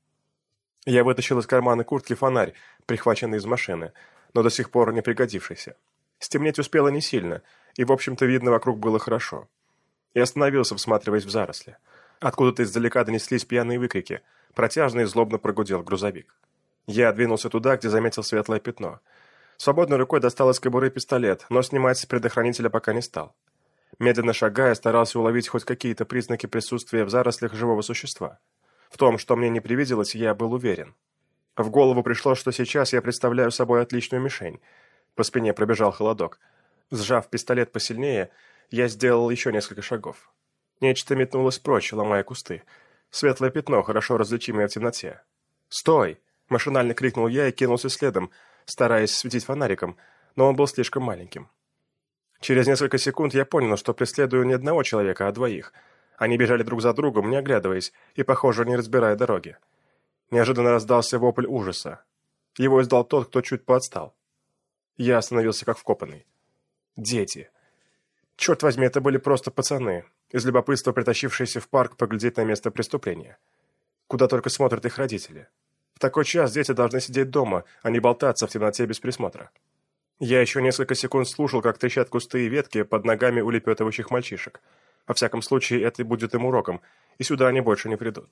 Я вытащил из кармана куртки фонарь, прихваченный из машины, но до сих пор не пригодившийся. Стемнеть успело не сильно, и, в общем-то, видно вокруг было хорошо. Я остановился, всматриваясь в заросли. Откуда-то издалека донеслись пьяные выкрики. Протяжно и злобно прогудел грузовик. Я двинулся туда, где заметил светлое пятно. Свободной рукой достал из кобуры пистолет, но снимать с предохранителя пока не стал. Медленно шагая, старался уловить хоть какие-то признаки присутствия в зарослях живого существа. В том, что мне не привиделось, я был уверен. В голову пришло, что сейчас я представляю собой отличную мишень. По спине пробежал холодок. Сжав пистолет посильнее, я сделал еще несколько шагов. Нечто метнулось прочь, ломая кусты. Светлое пятно, хорошо различимое в темноте. «Стой!» – машинально крикнул я и кинулся следом, стараясь светить фонариком, но он был слишком маленьким. Через несколько секунд я понял, что преследую не одного человека, а двоих. Они бежали друг за другом, не оглядываясь, и, похоже, не разбирая дороги. Неожиданно раздался вопль ужаса. Его издал тот, кто чуть поотстал. Я остановился как вкопанный. Дети. Черт возьми, это были просто пацаны, из любопытства притащившиеся в парк поглядеть на место преступления. Куда только смотрят их родители. В такой час дети должны сидеть дома, а не болтаться в темноте без присмотра. Я еще несколько секунд слушал, как трещат кусты и ветки под ногами улепетывающих мальчишек. Во всяком случае, это будет им уроком, и сюда они больше не придут.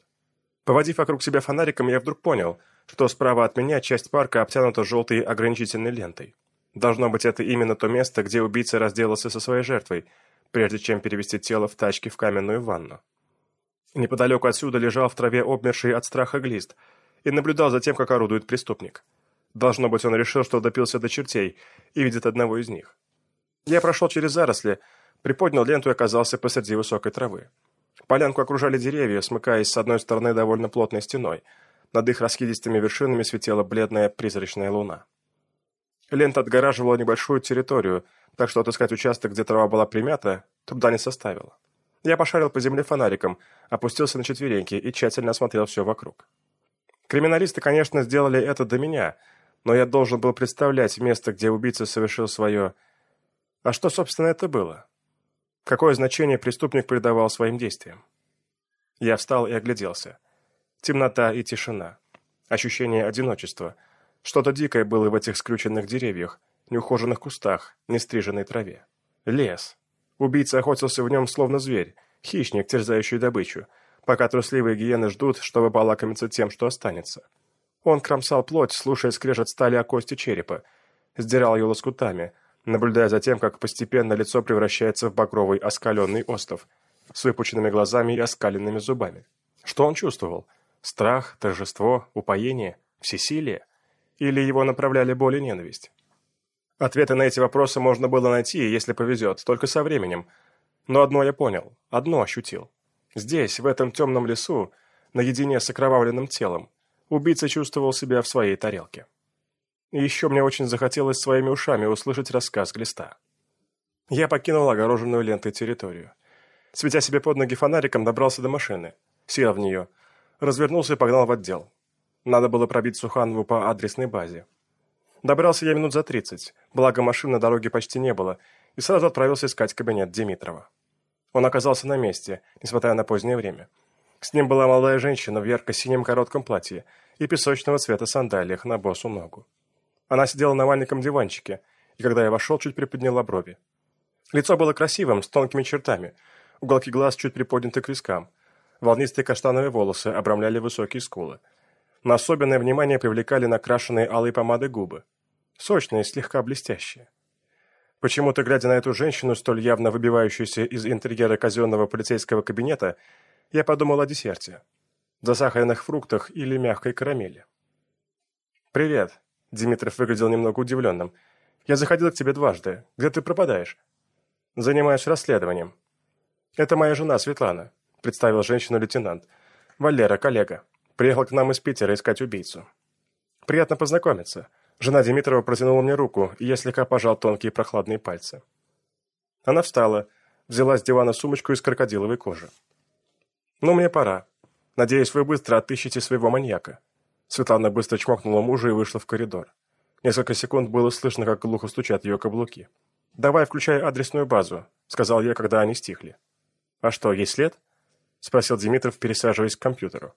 Поводив вокруг себя фонариком, я вдруг понял, что справа от меня часть парка обтянута желтой ограничительной лентой. Должно быть, это именно то место, где убийца разделался со своей жертвой, прежде чем перевести тело в тачке в каменную ванну. Неподалеку отсюда лежал в траве обмерший от страха глист и наблюдал за тем, как орудует преступник. Должно быть, он решил, что допился до чертей и видит одного из них. Я прошел через заросли, приподнял ленту и оказался посреди высокой травы. Полянку окружали деревья, смыкаясь с одной стороны довольно плотной стеной. Над их раскидистыми вершинами светила бледная призрачная луна. Лента отгораживала небольшую территорию, так что отыскать участок, где трава была примята, труда не составило. Я пошарил по земле фонариком, опустился на четвереньки и тщательно осмотрел все вокруг. Криминалисты, конечно, сделали это до меня — но я должен был представлять место, где убийца совершил свое... А что, собственно, это было? Какое значение преступник придавал своим действиям? Я встал и огляделся. Темнота и тишина. Ощущение одиночества. Что-то дикое было в этих скрюченных деревьях, неухоженных кустах, нестриженной траве. Лес. Убийца охотился в нем словно зверь, хищник, терзающий добычу, пока трусливые гиены ждут, чтобы полакомиться тем, что останется. Он кромсал плоть, слушая скрежет стали о кости черепа, сдирал ее лоскутами, наблюдая за тем, как постепенно лицо превращается в багровый оскаленный остов с выпученными глазами и оскаленными зубами. Что он чувствовал? Страх, торжество, упоение, всесилие? Или его направляли боль и ненависть? Ответы на эти вопросы можно было найти, если повезет, только со временем. Но одно я понял, одно ощутил. Здесь, в этом темном лесу, наедине с окровавленным телом, убийца чувствовал себя в своей тарелке. И еще мне очень захотелось своими ушами услышать рассказ Глиста. Я покинул огороженную лентой территорию. Светя себе под ноги фонариком, добрался до машины, сел в нее, развернулся и погнал в отдел. Надо было пробить Суханову по адресной базе. Добрался я минут за тридцать, благо машин на дороге почти не было, и сразу отправился искать кабинет Димитрова. Он оказался на месте, несмотря на позднее время. С ним была молодая женщина в ярко-синем коротком платье и песочного цвета сандалиях на босу ногу. Она сидела на маленьком диванчике, и когда я вошел, чуть приподняла брови. Лицо было красивым, с тонкими чертами, уголки глаз чуть приподняты к вискам. Волнистые каштановые волосы обрамляли высокие скулы. На особенное внимание привлекали накрашенные алой помадой губы. Сочные, слегка блестящие. Почему-то, глядя на эту женщину, столь явно выбивающуюся из интерьера казенного полицейского кабинета, я подумал о десерте. Засахаренных фруктах или мягкой карамели. «Привет», — Димитров выглядел немного удивленным. «Я заходил к тебе дважды. Где ты пропадаешь?» «Занимаюсь расследованием». «Это моя жена Светлана», — представил женщину лейтенант. «Валера, коллега. Приехал к нам из Питера искать убийцу». «Приятно познакомиться», Жена Димитрова протянула мне руку, и я слегка пожал тонкие прохладные пальцы. Она встала, взяла с дивана сумочку из крокодиловой кожи. «Ну, мне пора. Надеюсь, вы быстро отыщете своего маньяка». Светлана быстро чмокнула мужа и вышла в коридор. Несколько секунд было слышно, как глухо стучат ее каблуки. «Давай включай адресную базу», — сказал я, когда они стихли. «А что, есть след?» — спросил Димитров, пересаживаясь к компьютеру.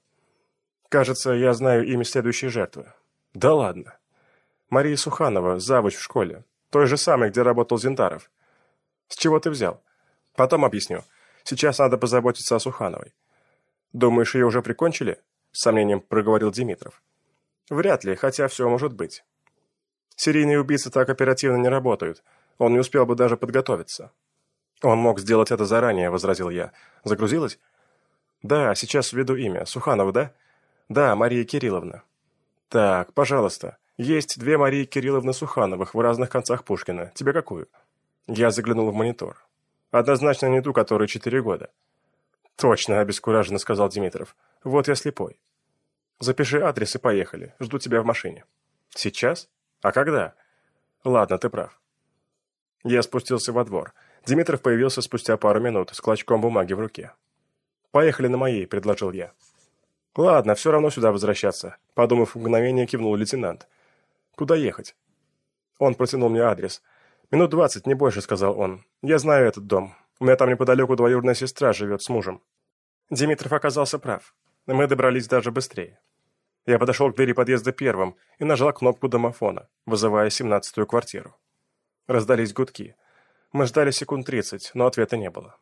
«Кажется, я знаю имя следующей жертвы». «Да ладно». Мария Суханова, завуч в школе. Той же самой, где работал Зинтаров. С чего ты взял? Потом объясню. Сейчас надо позаботиться о Сухановой. Думаешь, ее уже прикончили? С сомнением проговорил Димитров. Вряд ли, хотя все может быть. Серийные убийцы так оперативно не работают. Он не успел бы даже подготовиться. Он мог сделать это заранее, возразил я. Загрузилась? Да, сейчас введу имя. Суханова, да? Да, Мария Кирилловна. Так, пожалуйста. Есть две Марии Кирилловны Сухановых в разных концах Пушкина. Тебе какую? Я заглянул в монитор. Однозначно не ту, которой четыре года. Точно, обескураженно сказал Димитров. Вот я слепой. Запиши адрес и поехали. Жду тебя в машине. Сейчас? А когда? Ладно, ты прав. Я спустился во двор. Димитров появился спустя пару минут с клочком бумаги в руке. «Поехали на моей», — предложил я. «Ладно, все равно сюда возвращаться», — подумав мгновение, кивнул лейтенант. Куда ехать?» Он протянул мне адрес. «Минут двадцать, не больше», — сказал он. «Я знаю этот дом. У меня там неподалеку двоюродная сестра живет с мужем». Димитров оказался прав. Мы добрались даже быстрее. Я подошел к двери подъезда первым и нажал кнопку домофона, вызывая семнадцатую квартиру. Раздались гудки. Мы ждали секунд тридцать, но ответа не было.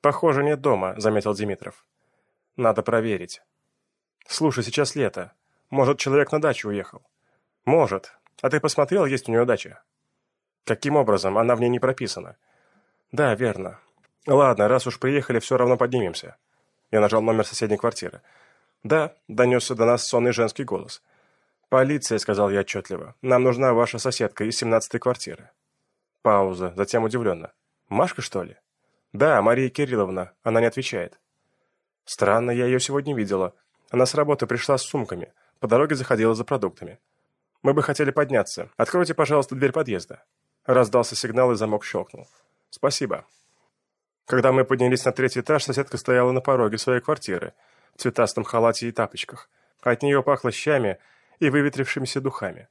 «Похоже, нет дома», — заметил Димитров. «Надо проверить». «Слушай, сейчас лето. Может, человек на дачу уехал?» «Может. А ты посмотрел, есть у нее дача?» «Каким образом? Она в ней не прописана». «Да, верно. Ладно, раз уж приехали, все равно поднимемся». Я нажал номер соседней квартиры. «Да», — донесся до нас сонный женский голос. «Полиция», — сказал я отчетливо. «Нам нужна ваша соседка из семнадцатой квартиры». Пауза, затем удивленно. «Машка, что ли?» «Да, Мария Кирилловна. Она не отвечает». «Странно, я ее сегодня видела. Она с работы пришла с сумками. По дороге заходила за продуктами. Мы бы хотели подняться. Откройте, пожалуйста, дверь подъезда». Раздался сигнал, и замок щелкнул. «Спасибо». Когда мы поднялись на третий этаж, соседка стояла на пороге своей квартиры, в цветастом халате и тапочках. От нее пахло щами и выветрившимися духами.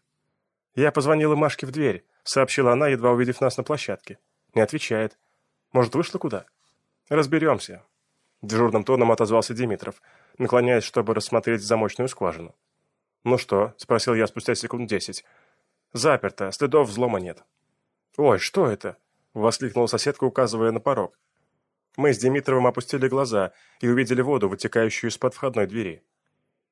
«Я позвонила Машке в дверь», — сообщила она, едва увидев нас на площадке. Не отвечает. «Может, вышла куда?» «Разберемся», — дежурным тоном отозвался Димитров, наклоняясь, чтобы рассмотреть замочную скважину. «Ну что?» – спросил я спустя секунд десять. «Заперто, следов взлома нет». «Ой, что это?» – воскликнула соседка, указывая на порог. Мы с Димитровым опустили глаза и увидели воду, вытекающую из-под входной двери.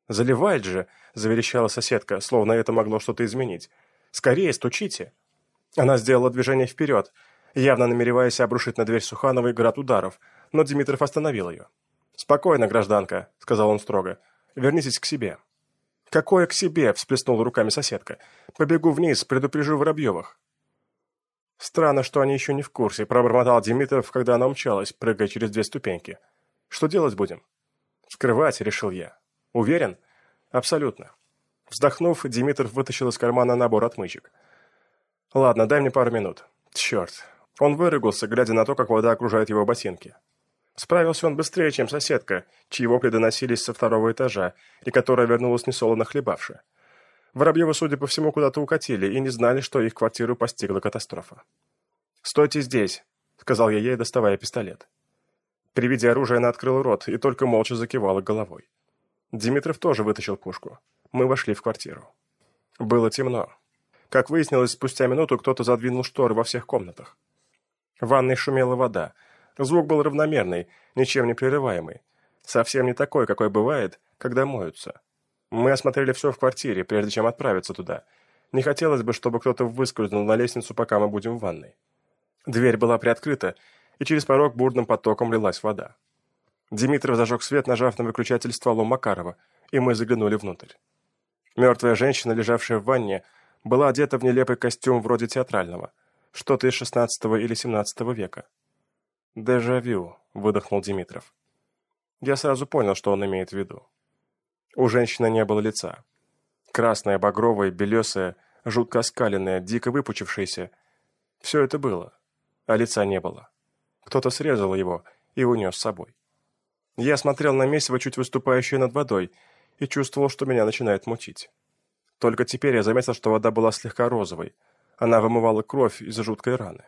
«Заливает же!» – заверещала соседка, словно это могло что-то изменить. «Скорее, стучите!» Она сделала движение вперед, явно намереваясь обрушить на дверь Сухановой град ударов, но Димитров остановил ее. «Спокойно, гражданка», — сказал он строго. «Вернитесь к себе». «Какое к себе?» – всплеснула руками соседка. «Побегу вниз, предупрежу Воробьевых». «Странно, что они еще не в курсе», – пробормотал Димитров, когда она умчалась, прыгая через две ступеньки. «Что делать будем?» «Скрывать», – решил я. «Уверен?» «Абсолютно». Вздохнув, Димитров вытащил из кармана набор отмычек. «Ладно, дай мне пару минут». «Черт». Он выругался, глядя на то, как вода окружает его ботинки. Справился он быстрее, чем соседка, чьи вопли доносились со второго этажа, и которая вернулась несолоно хлебавши. Воробьева, судя по всему, куда-то укатили и не знали, что их квартиру постигла катастрофа. «Стойте здесь», — сказал я ей, доставая пистолет. При виде оружия она открыла рот и только молча закивала головой. Димитров тоже вытащил пушку. Мы вошли в квартиру. Было темно. Как выяснилось, спустя минуту кто-то задвинул шторы во всех комнатах. В ванной шумела вода. Звук был равномерный, ничем не прерываемый. Совсем не такой, какой бывает, когда моются. Мы осмотрели все в квартире, прежде чем отправиться туда. Не хотелось бы, чтобы кто-то выскользнул на лестницу, пока мы будем в ванной. Дверь была приоткрыта, и через порог бурным потоком лилась вода. Димитров зажег свет, нажав на выключатель стволом Макарова, и мы заглянули внутрь. Мертвая женщина, лежавшая в ванне, была одета в нелепый костюм вроде театрального, что-то из XVI или XVII века. «Дежавю», — выдохнул Димитров. Я сразу понял, что он имеет в виду. У женщины не было лица. Красное, багровое, белесое, жутко оскаленное, дико выпучившееся. Все это было, а лица не было. Кто-то срезал его и унес с собой. Я смотрел на месиво, чуть выступающее над водой, и чувствовал, что меня начинает мутить. Только теперь я заметил, что вода была слегка розовой. Она вымывала кровь из жуткой раны.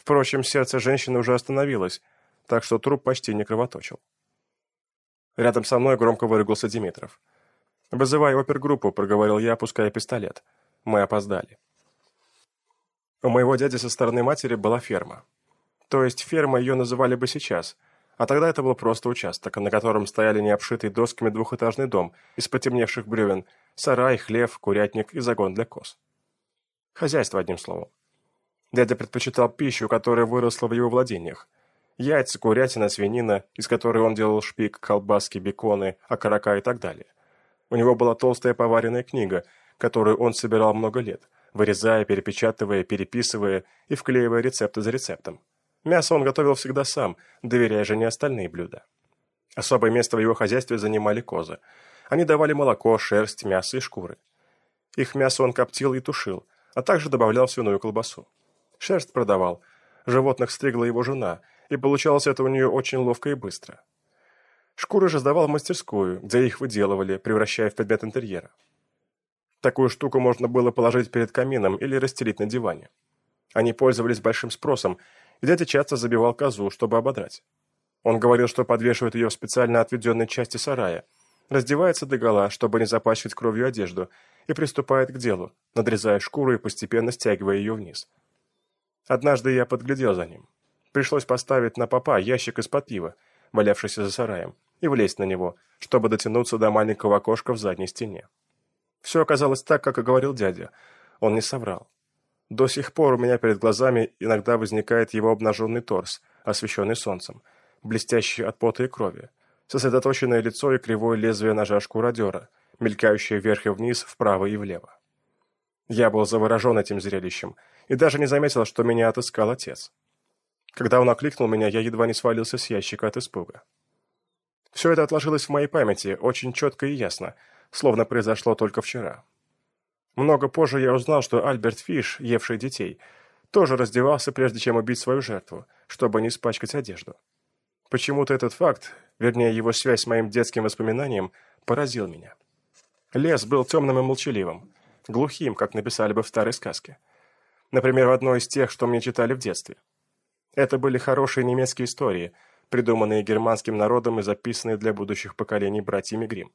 Впрочем, сердце женщины уже остановилось, так что труп почти не кровоточил. Рядом со мной громко выругался Димитров. «Вызывай опергруппу», — проговорил я, опуская пистолет. Мы опоздали. У моего дяди со стороны матери была ферма. То есть ферма ее называли бы сейчас, а тогда это был просто участок, на котором стояли необшитый досками двухэтажный дом из потемневших бревен, сарай, хлев, курятник и загон для коз. Хозяйство, одним словом. Дядя предпочитал пищу, которая выросла в его владениях. Яйца, курятина, свинина, из которой он делал шпик, колбаски, беконы, окорока и так далее. У него была толстая поваренная книга, которую он собирал много лет, вырезая, перепечатывая, переписывая и вклеивая рецепты за рецептом. Мясо он готовил всегда сам, доверяя жене остальные блюда. Особое место в его хозяйстве занимали козы. Они давали молоко, шерсть, мясо и шкуры. Их мясо он коптил и тушил, а также добавлял свиную колбасу. Шерсть продавал. Животных стригла его жена, и получалось это у нее очень ловко и быстро. Шкуры же сдавал в мастерскую, где их выделывали, превращая в предмет интерьера. Такую штуку можно было положить перед камином или расстелить на диване. Они пользовались большим спросом, и дядя часто забивал козу, чтобы ободрать. Он говорил, что подвешивает ее в специально отведенной части сарая, раздевается догола, чтобы не запачкать кровью одежду, и приступает к делу, надрезая шкуру и постепенно стягивая ее вниз. Однажды я подглядел за ним. Пришлось поставить на попа ящик из-под пива, валявшийся за сараем, и влезть на него, чтобы дотянуться до маленького окошка в задней стене. Все оказалось так, как и говорил дядя. Он не соврал. До сих пор у меня перед глазами иногда возникает его обнаженный торс, освещенный солнцем, блестящий от пота и крови, сосредоточенное лицо и кривое лезвие ножа шкуродера, мелькающее вверх и вниз, вправо и влево. Я был заворожен этим зрелищем и даже не заметил, что меня отыскал отец. Когда он окликнул меня, я едва не свалился с ящика от испуга. Все это отложилось в моей памяти, очень четко и ясно, словно произошло только вчера. Много позже я узнал, что Альберт Фиш, евший детей, тоже раздевался, прежде чем убить свою жертву, чтобы не испачкать одежду. Почему-то этот факт, вернее его связь с моим детским воспоминанием, поразил меня. Лес был темным и молчаливым, глухим, как написали бы в старой сказке. Например, в одной из тех, что мне читали в детстве. Это были хорошие немецкие истории, придуманные германским народом и записанные для будущих поколений братьями Гримм.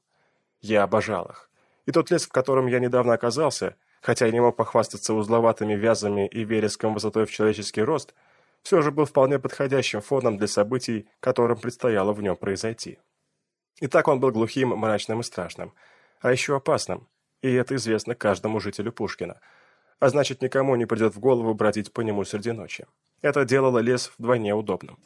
Я обожал их. И тот лес, в котором я недавно оказался, хотя и не мог похвастаться узловатыми вязами и вереском высотой в человеческий рост, все же был вполне подходящим фоном для событий, которым предстояло в нем произойти. И так он был глухим, мрачным и страшным, а еще опасным, и это известно каждому жителю Пушкина, а значит, никому не придет в голову бродить по нему среди ночи. Это делало лес вдвойне удобным.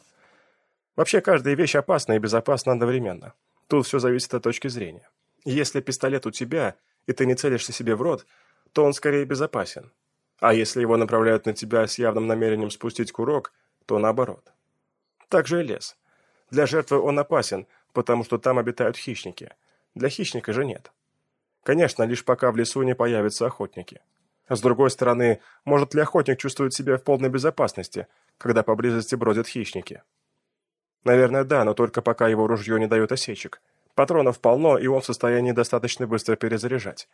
Вообще, каждая вещь опасна и безопасна одновременно. Тут все зависит от точки зрения. Если пистолет у тебя, и ты не целишься себе в рот, то он скорее безопасен. А если его направляют на тебя с явным намерением спустить курок, то наоборот. Так же и лес. Для жертвы он опасен, потому что там обитают хищники. Для хищника же нет. Конечно, лишь пока в лесу не появятся охотники. С другой стороны, может ли охотник чувствовать себя в полной безопасности, когда поблизости бродят хищники? Наверное, да, но только пока его ружье не дает осечек. Патронов полно, и он в состоянии достаточно быстро перезаряжать.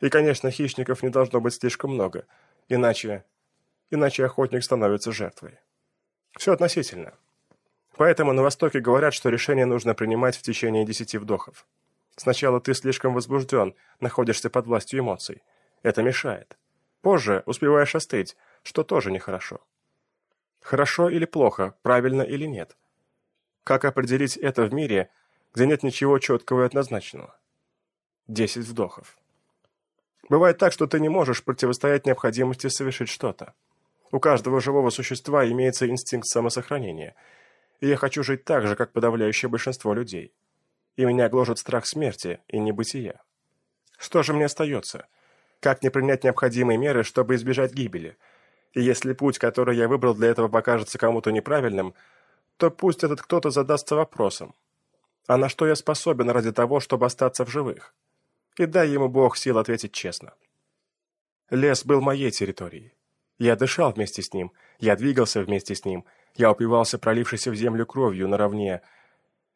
И, конечно, хищников не должно быть слишком много, иначе... иначе охотник становится жертвой. Все относительно. Поэтому на Востоке говорят, что решение нужно принимать в течение десяти вдохов. Сначала ты слишком возбужден, находишься под властью эмоций. Это мешает. Позже успеваешь остыть, что тоже нехорошо. Хорошо или плохо, правильно или нет? Как определить это в мире, где нет ничего четкого и однозначного? Десять вдохов. Бывает так, что ты не можешь противостоять необходимости совершить что-то. У каждого живого существа имеется инстинкт самосохранения, и я хочу жить так же, как подавляющее большинство людей. И меня гложет страх смерти и небытия. Что же мне остается? Как не принять необходимые меры, чтобы избежать гибели? И если путь, который я выбрал для этого, покажется кому-то неправильным, то пусть этот кто-то задастся вопросом. А на что я способен ради того, чтобы остаться в живых? И дай ему Бог сил ответить честно. Лес был моей территорией. Я дышал вместе с ним, я двигался вместе с ним, я упивался пролившейся в землю кровью наравне...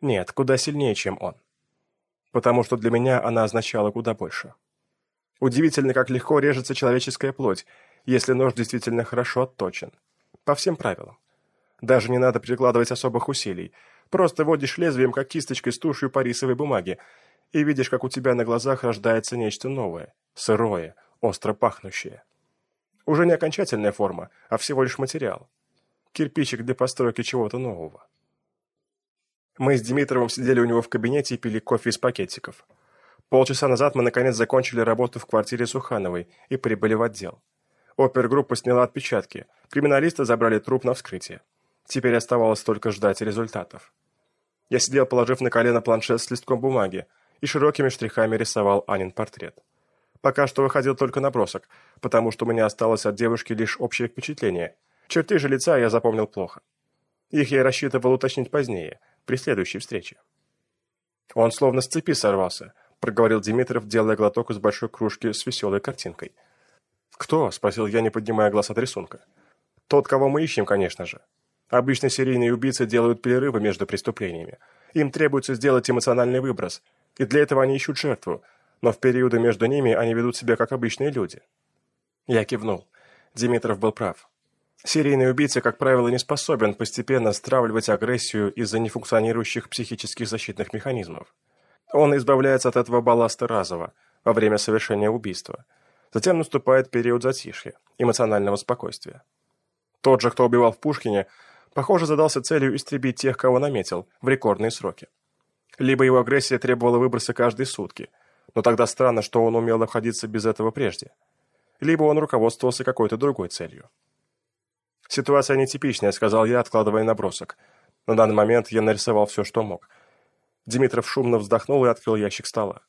Нет, куда сильнее, чем он. Потому что для меня она означала куда больше. Удивительно, как легко режется человеческая плоть, если нож действительно хорошо отточен. По всем правилам. Даже не надо прикладывать особых усилий. Просто водишь лезвием, как кисточкой с тушью по рисовой бумаге, и видишь, как у тебя на глазах рождается нечто новое, сырое, остро пахнущее. Уже не окончательная форма, а всего лишь материал. Кирпичик для постройки чего-то нового. Мы с Димитровым сидели у него в кабинете и пили кофе из пакетиков. Полчаса назад мы наконец закончили работу в квартире Сухановой и прибыли в отдел. Опергруппа сняла отпечатки, криминалисты забрали труп на вскрытие. Теперь оставалось только ждать результатов. Я сидел, положив на колено планшет с листком бумаги, и широкими штрихами рисовал Анин портрет. Пока что выходил только набросок, потому что у меня осталось от девушки лишь общее впечатление. Черты же лица я запомнил плохо. Их я рассчитывал уточнить позднее, при следующей встрече. «Он словно с цепи сорвался», — проговорил Димитров, делая глоток из большой кружки с веселой картинкой. «Кто?» – спросил я, не поднимая глаз от рисунка. «Тот, кого мы ищем, конечно же. Обычно серийные убийцы делают перерывы между преступлениями. Им требуется сделать эмоциональный выброс, и для этого они ищут жертву, но в периоды между ними они ведут себя как обычные люди». Я кивнул. Димитров был прав. Серийный убийца, как правило, не способен постепенно стравливать агрессию из-за нефункционирующих психических защитных механизмов. Он избавляется от этого балласта разово, во время совершения убийства – Затем наступает период затишья, эмоционального спокойствия. Тот же, кто убивал в Пушкине, похоже, задался целью истребить тех, кого наметил, в рекордные сроки. Либо его агрессия требовала выброса каждые сутки, но тогда странно, что он умел обходиться без этого прежде. Либо он руководствовался какой-то другой целью. «Ситуация нетипичная», — сказал я, откладывая набросок. На данный момент я нарисовал все, что мог. Димитров шумно вздохнул и открыл ящик стола.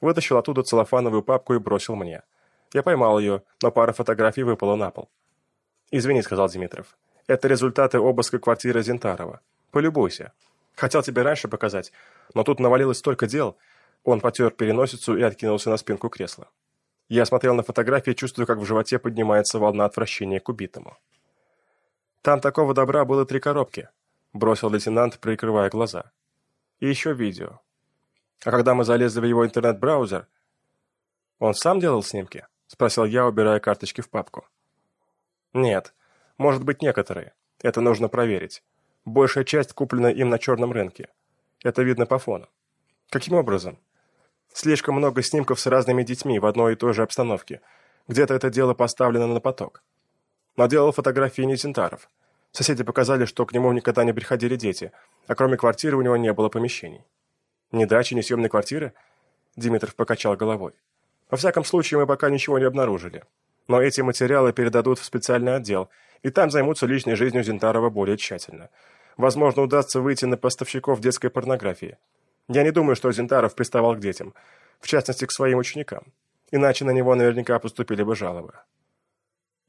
Вытащил оттуда целлофановую папку и бросил мне. Я поймал ее, но пара фотографий выпала на пол. «Извини», — сказал Димитров. «Это результаты обыска квартиры Зинтарова. Полюбуйся. Хотел тебе раньше показать, но тут навалилось столько дел». Он потер переносицу и откинулся на спинку кресла. Я смотрел на фотографии, чувствуя, как в животе поднимается волна отвращения к убитому. «Там такого добра было три коробки», — бросил лейтенант, прикрывая глаза. «И еще видео. А когда мы залезли в его интернет-браузер...» «Он сам делал снимки?» — спросил я, убирая карточки в папку. «Нет. Может быть, некоторые. Это нужно проверить. Большая часть куплена им на черном рынке. Это видно по фону. Каким образом? Слишком много снимков с разными детьми в одной и той же обстановке. Где-то это дело поставлено на поток. Но делал фотографии не Зинтаров. Соседи показали, что к нему никогда не приходили дети, а кроме квартиры у него не было помещений. Ни дачи, ни съемной квартиры? Димитров покачал головой. Во всяком случае, мы пока ничего не обнаружили. Но эти материалы передадут в специальный отдел, и там займутся личной жизнью Зинтарова более тщательно. Возможно, удастся выйти на поставщиков детской порнографии. Я не думаю, что Зинтаров приставал к детям, в частности, к своим ученикам. Иначе на него наверняка поступили бы жалобы.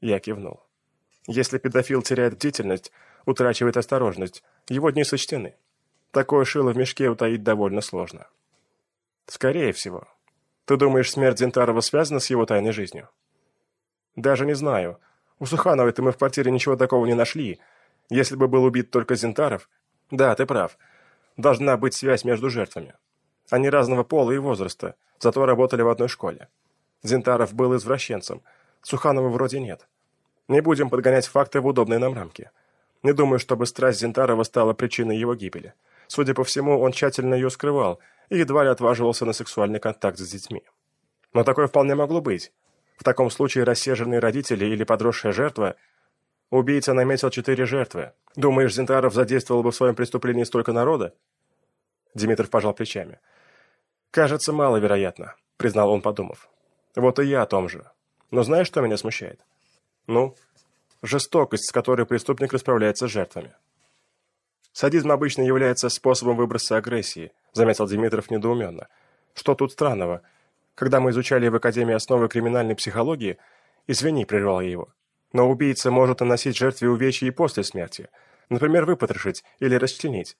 Я кивнул. Если педофил теряет бдительность, утрачивает осторожность, его дни сочтены. Такое шило в мешке утаить довольно сложно. Скорее всего. Ты думаешь, смерть Зинтарова связана с его тайной жизнью? Даже не знаю. У Сухановой-то мы в квартире ничего такого не нашли. Если бы был убит только Зинтаров... Да, ты прав. Должна быть связь между жертвами. Они разного пола и возраста, зато работали в одной школе. Зинтаров был извращенцем. Суханова вроде нет. Не будем подгонять факты в удобные нам рамки. Не думаю, чтобы страсть Зинтарова стала причиной его гибели. Судя по всему, он тщательно ее скрывал и едва ли отваживался на сексуальный контакт с детьми. Но такое вполне могло быть. В таком случае рассерженные родители или подросшая жертва... Убийца наметил четыре жертвы. Думаешь, Зинтаров задействовал бы в своем преступлении столько народа? Димитров пожал плечами. «Кажется, маловероятно», — признал он, подумав. «Вот и я о том же. Но знаешь, что меня смущает?» «Ну?» «Жестокость, с которой преступник расправляется с жертвами». «Садизм обычно является способом выброса агрессии», — заметил Димитров недоуменно. «Что тут странного? Когда мы изучали в Академии основы криминальной психологии, извини, прервал я его, но убийца может наносить жертве увечья и после смерти, например, выпотрошить или расчленить.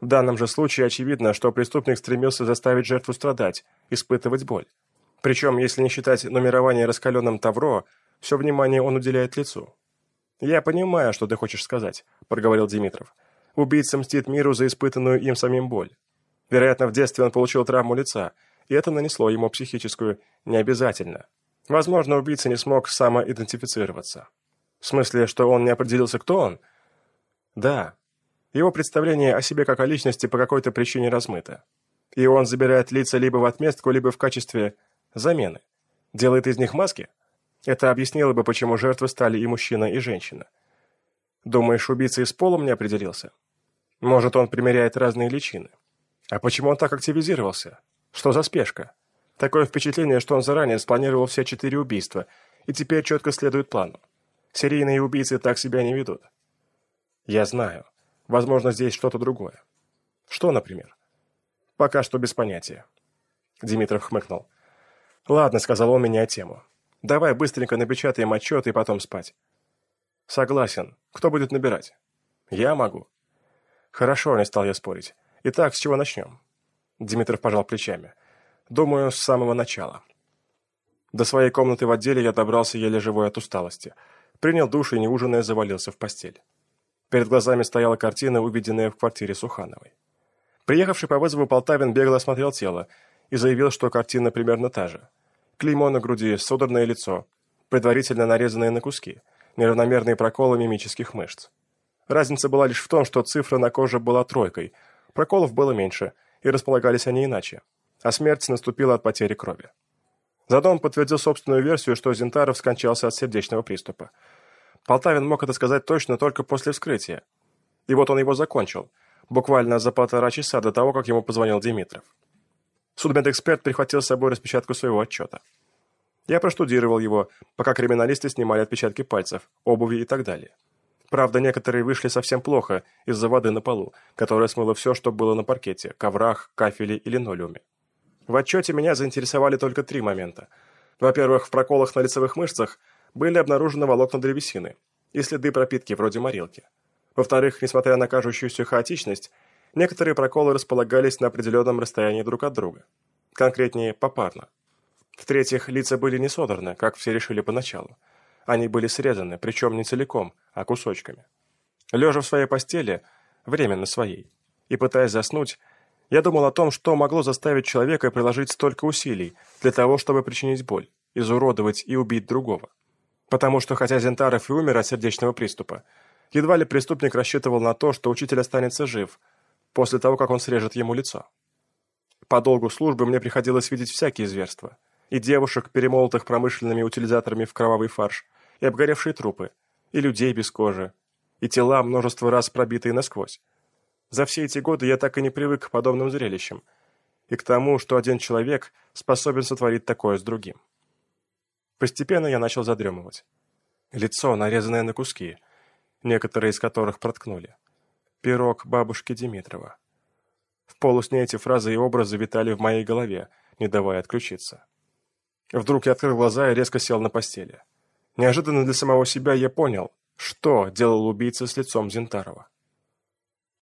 В данном же случае очевидно, что преступник стремился заставить жертву страдать, испытывать боль. Причем, если не считать нумерование раскаленным Тавро, все внимание он уделяет лицу. «Я понимаю, что ты хочешь сказать», – проговорил Димитров. «Убийца мстит миру за испытанную им самим боль. Вероятно, в детстве он получил травму лица – и это нанесло ему психическую необязательно. Возможно, убийца не смог самоидентифицироваться. В смысле, что он не определился, кто он? Да. Его представление о себе как о личности по какой-то причине размыто. И он забирает лица либо в отместку, либо в качестве замены. Делает из них маски? Это объяснило бы, почему жертвы стали и мужчина, и женщина. Думаешь, убийца и с полом не определился? Может, он примеряет разные личины? А почему он так активизировался? Что за спешка? Такое впечатление, что он заранее спланировал все четыре убийства и теперь четко следует плану. Серийные убийцы так себя не ведут. Я знаю. Возможно, здесь что-то другое. Что, например? Пока что без понятия. Димитров хмыкнул. Ладно, сказал он, меняя тему. Давай быстренько напечатаем отчет и потом спать. Согласен. Кто будет набирать? Я могу. Хорошо, не стал я спорить. Итак, с чего начнем? Димитров пожал плечами. «Думаю, с самого начала». До своей комнаты в отделе я добрался еле живой от усталости. Принял душ и, не завалился в постель. Перед глазами стояла картина, увиденная в квартире Сухановой. Приехавший по вызову Полтавин бегло осмотрел тело и заявил, что картина примерно та же. Клеймо на груди, содранное лицо, предварительно нарезанное на куски, неравномерные проколы мимических мышц. Разница была лишь в том, что цифра на коже была тройкой, проколов было меньше – и располагались они иначе, а смерть наступила от потери крови. Заодно он подтвердил собственную версию, что Зинтаров скончался от сердечного приступа. Полтавин мог это сказать точно только после вскрытия. И вот он его закончил, буквально за полтора часа до того, как ему позвонил Димитров. Судмедэксперт прихватил с собой распечатку своего отчета. Я проштудировал его, пока криминалисты снимали отпечатки пальцев, обуви и так далее. Правда, некоторые вышли совсем плохо из-за воды на полу, которая смыла все, что было на паркете, коврах, кафеле и линолеуме. В отчете меня заинтересовали только три момента. Во-первых, в проколах на лицевых мышцах были обнаружены волокна древесины и следы пропитки вроде морилки. Во-вторых, несмотря на кажущуюся хаотичность, некоторые проколы располагались на определенном расстоянии друг от друга. Конкретнее, попарно. В-третьих, лица были не содраны, как все решили поначалу. Они были срезаны, причем не целиком, а кусочками. Лежа в своей постели, временно своей, и пытаясь заснуть, я думал о том, что могло заставить человека приложить столько усилий для того, чтобы причинить боль, изуродовать и убить другого. Потому что, хотя Зентаров и умер от сердечного приступа, едва ли преступник рассчитывал на то, что учитель останется жив после того, как он срежет ему лицо. По долгу службы мне приходилось видеть всякие зверства. И девушек, перемолотых промышленными утилизаторами в кровавый фарш, и обгоревшие трупы, и людей без кожи, и тела, множество раз пробитые насквозь. За все эти годы я так и не привык к подобным зрелищам, и к тому, что один человек способен сотворить такое с другим. Постепенно я начал задремывать. Лицо, нарезанное на куски, некоторые из которых проткнули. Пирог бабушки Димитрова. В полусне эти фразы и образы витали в моей голове, не давая отключиться. Вдруг я открыл глаза и резко сел на постели. Неожиданно для самого себя я понял, что делал убийца с лицом Зинтарова.